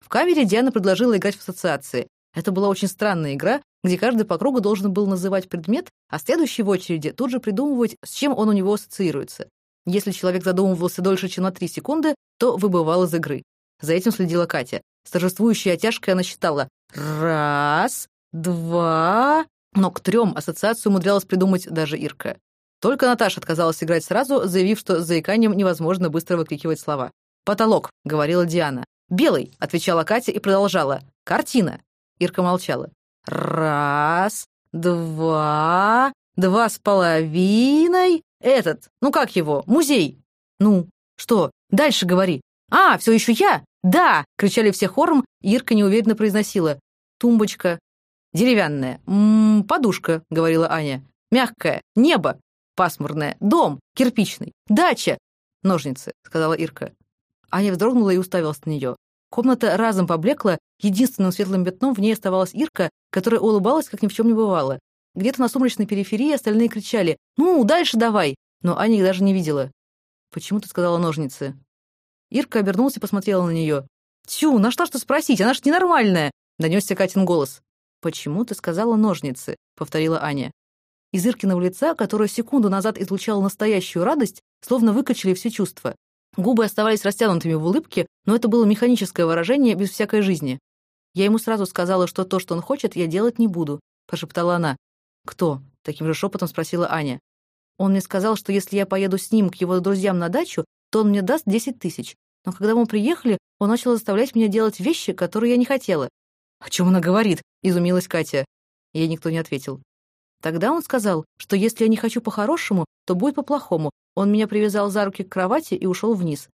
В камере Диана предложила играть в ассоциации. Это была очень странная игра, где каждый по кругу должен был называть предмет, а следующий в очереди тут же придумывать, с чем он у него ассоциируется. Если человек задумывался дольше, чем на 3 секунды, то выбывал из игры. За этим следила Катя. С торжествующей оттяжкой она считала «раз, два...» Но к трем ассоциацию умудрялась придумать даже Ирка. Только Наташа отказалась играть сразу, заявив, что за заиканием невозможно быстро выкрикивать слова. «Потолок», — говорила Диана. «Белый», — отвечала Катя и продолжала. «Картина». Ирка молчала. «Раз, два, два с половиной. Этот, ну как его, музей». «Ну, что, дальше говори». «А, все еще я? Да!» — кричали все хором, Ирка неуверенно произносила. «Тумбочка». «Деревянная». «М -м, «Подушка», — говорила Аня. «Мягкая». «Небо». «Пасмурное». «Дом». «Кирпичный». «Дача». «Ножницы», — сказала Ирка. Аня вздрогнула и уставилась на нее. Комната разом поблекла, единственным светлым пятном в ней оставалась Ирка, которая улыбалась, как ни в чем не бывало. Где-то на сумрачной периферии остальные кричали «Ну, дальше давай!», но Аня их даже не видела. «Почему ты сказала ножницы?» Ирка обернулась и посмотрела на нее. «Тю, нашла что спросить, она ж ненормальная!» — донесся Катин голос. «Почему ты сказала ножницы?» — повторила Аня. Из Иркиного лица, которое секунду назад излучало настоящую радость, словно выкачали все чувства. Губы оставались растянутыми в улыбке, но это было механическое выражение без всякой жизни. Я ему сразу сказала, что то, что он хочет, я делать не буду, прошептала она. Кто? таким же шепотом спросила Аня. Он мне сказал, что если я поеду с ним к его друзьям на дачу, то он мне даст 10 тысяч. Но когда мы приехали, он начал заставлять меня делать вещи, которые я не хотела. «О чем она говорит?» — изумилась Катя. Ей никто не ответил. Тогда он сказал, что если я не хочу по-хорошему, то будет по-плохому. Он меня привязал за руки к кровати и ушел вниз.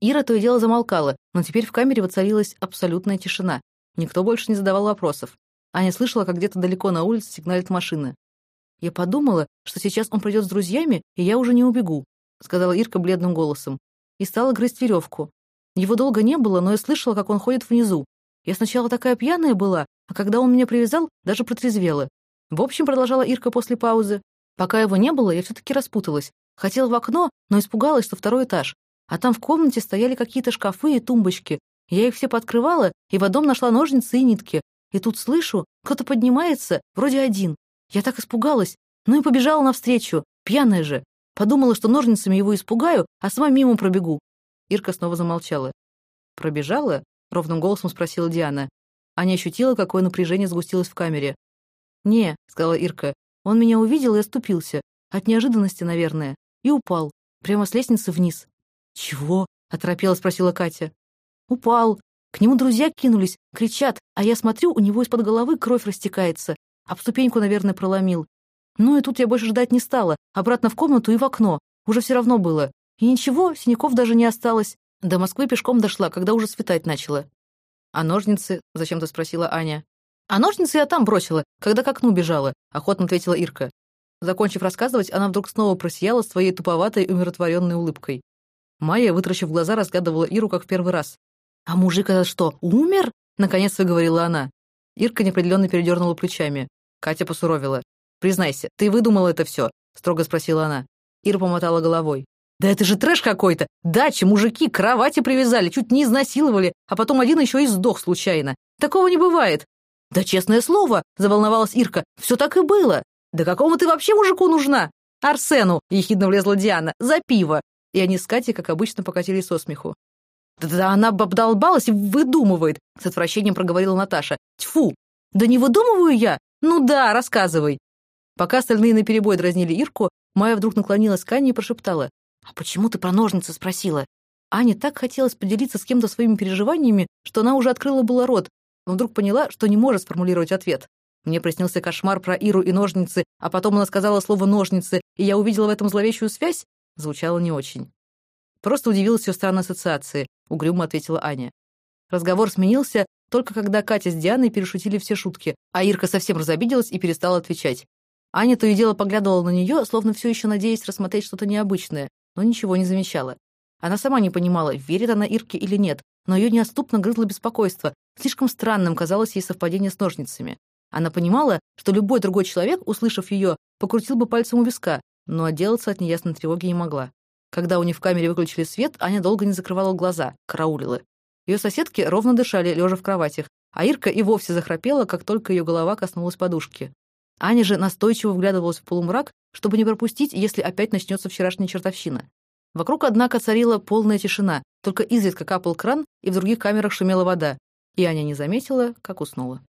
Ира то и дело замолкала, но теперь в камере воцарилась абсолютная тишина. Никто больше не задавал вопросов. Аня слышала, как где-то далеко на улице сигналит машина. «Я подумала, что сейчас он придет с друзьями, и я уже не убегу», сказала Ирка бледным голосом. И стала грызть веревку. Его долго не было, но я слышала, как он ходит внизу. Я сначала такая пьяная была, а когда он меня привязал, даже протрезвела. В общем, продолжала Ирка после паузы, пока его не было, я все-таки распуталась. Хотела в окно, но испугалась, что второй этаж. А там в комнате стояли какие-то шкафы и тумбочки. Я их все подкрывала, и в одном нашла ножницы и нитки. И тут слышу, кто-то поднимается, вроде один. Я так испугалась. Ну и побежала навстречу, пьяная же. Подумала, что ножницами его испугаю, а сама мимо пробегу. Ирка снова замолчала. «Пробежала?» — ровным голосом спросила Диана. Аня ощутила, какое напряжение сгустилось в камере. «Не», — сказала Ирка, — «он меня увидел и оступился. От неожиданности, наверное. И упал. Прямо с лестницы вниз». «Чего?» — оторопела спросила Катя. «Упал. К нему друзья кинулись, кричат, а я смотрю, у него из-под головы кровь растекается. Об ступеньку, наверное, проломил. Ну и тут я больше ждать не стала. Обратно в комнату и в окно. Уже все равно было. И ничего, синяков даже не осталось. До Москвы пешком дошла, когда уже светать начало. «А ножницы?» — зачем-то спросила Аня. «А ножницы я там бросила, когда к окну бежала», — охотно ответила Ирка. Закончив рассказывать, она вдруг снова просияла своей туповатой умиротворенной улыбкой. Майя, вытращив глаза, разглядывала Иру как в первый раз. «А мужик это что, умер?» — наконец выговорила она. Ирка неопределенно передернула плечами. Катя посуровила. «Признайся, ты выдумала это все?» — строго спросила она. Ира помотала головой. «Да это же трэш какой-то! Дача, мужики, кровати привязали, чуть не изнасиловали, а потом один еще и сдох случайно. Такого не бывает. «Да честное слово!» — заволновалась Ирка. «Все так и было!» «Да какому ты вообще мужику нужна?» «Арсену!» — ехидно влезла Диана. «За пиво!» И они с Катей, как обычно, покатились со смеху. «Да она обдолбалась и выдумывает!» — с отвращением проговорила Наташа. «Тьфу! Да не выдумываю я! Ну да, рассказывай!» Пока остальные наперебой дразнили Ирку, Майя вдруг наклонилась к Ане и прошептала. «А почему ты про ножницы спросила?» Ане так хотелось поделиться с кем-то своими переживаниями, что она уже открыла было рот, но вдруг поняла, что не может сформулировать ответ. Мне приснился кошмар про Иру и ножницы, а потом она сказала слово «ножницы», и я увидела в этом зловещую связь? Звучало не очень. Просто удивилась ее странной ассоциации, угрюмо ответила Аня. Разговор сменился только когда Катя с Дианой перешутили все шутки, а Ирка совсем разобиделась и перестала отвечать. Аня то и дело поглядывала на нее, словно все еще надеясь рассмотреть что-то необычное, но ничего не замечала. Она сама не понимала, верит она Ирке или нет, но ее неоступно грызло беспокойство. Слишком странным казалось ей совпадение с ножницами. Она понимала, что любой другой человек, услышав ее, покрутил бы пальцем у виска, но отделаться от неясной тревоги не могла. Когда у них в камере выключили свет, Аня долго не закрывала глаза, караулила. Ее соседки ровно дышали, лежа в кроватях, а Ирка и вовсе захрапела, как только ее голова коснулась подушки. Аня же настойчиво вглядывалась в полумрак, чтобы не пропустить, если опять начнется вчерашняя чертовщина. Вокруг, однако, царила полная тишина, только изредка капал кран, и в других камерах шумела вода, и Аня не заметила, как уснула.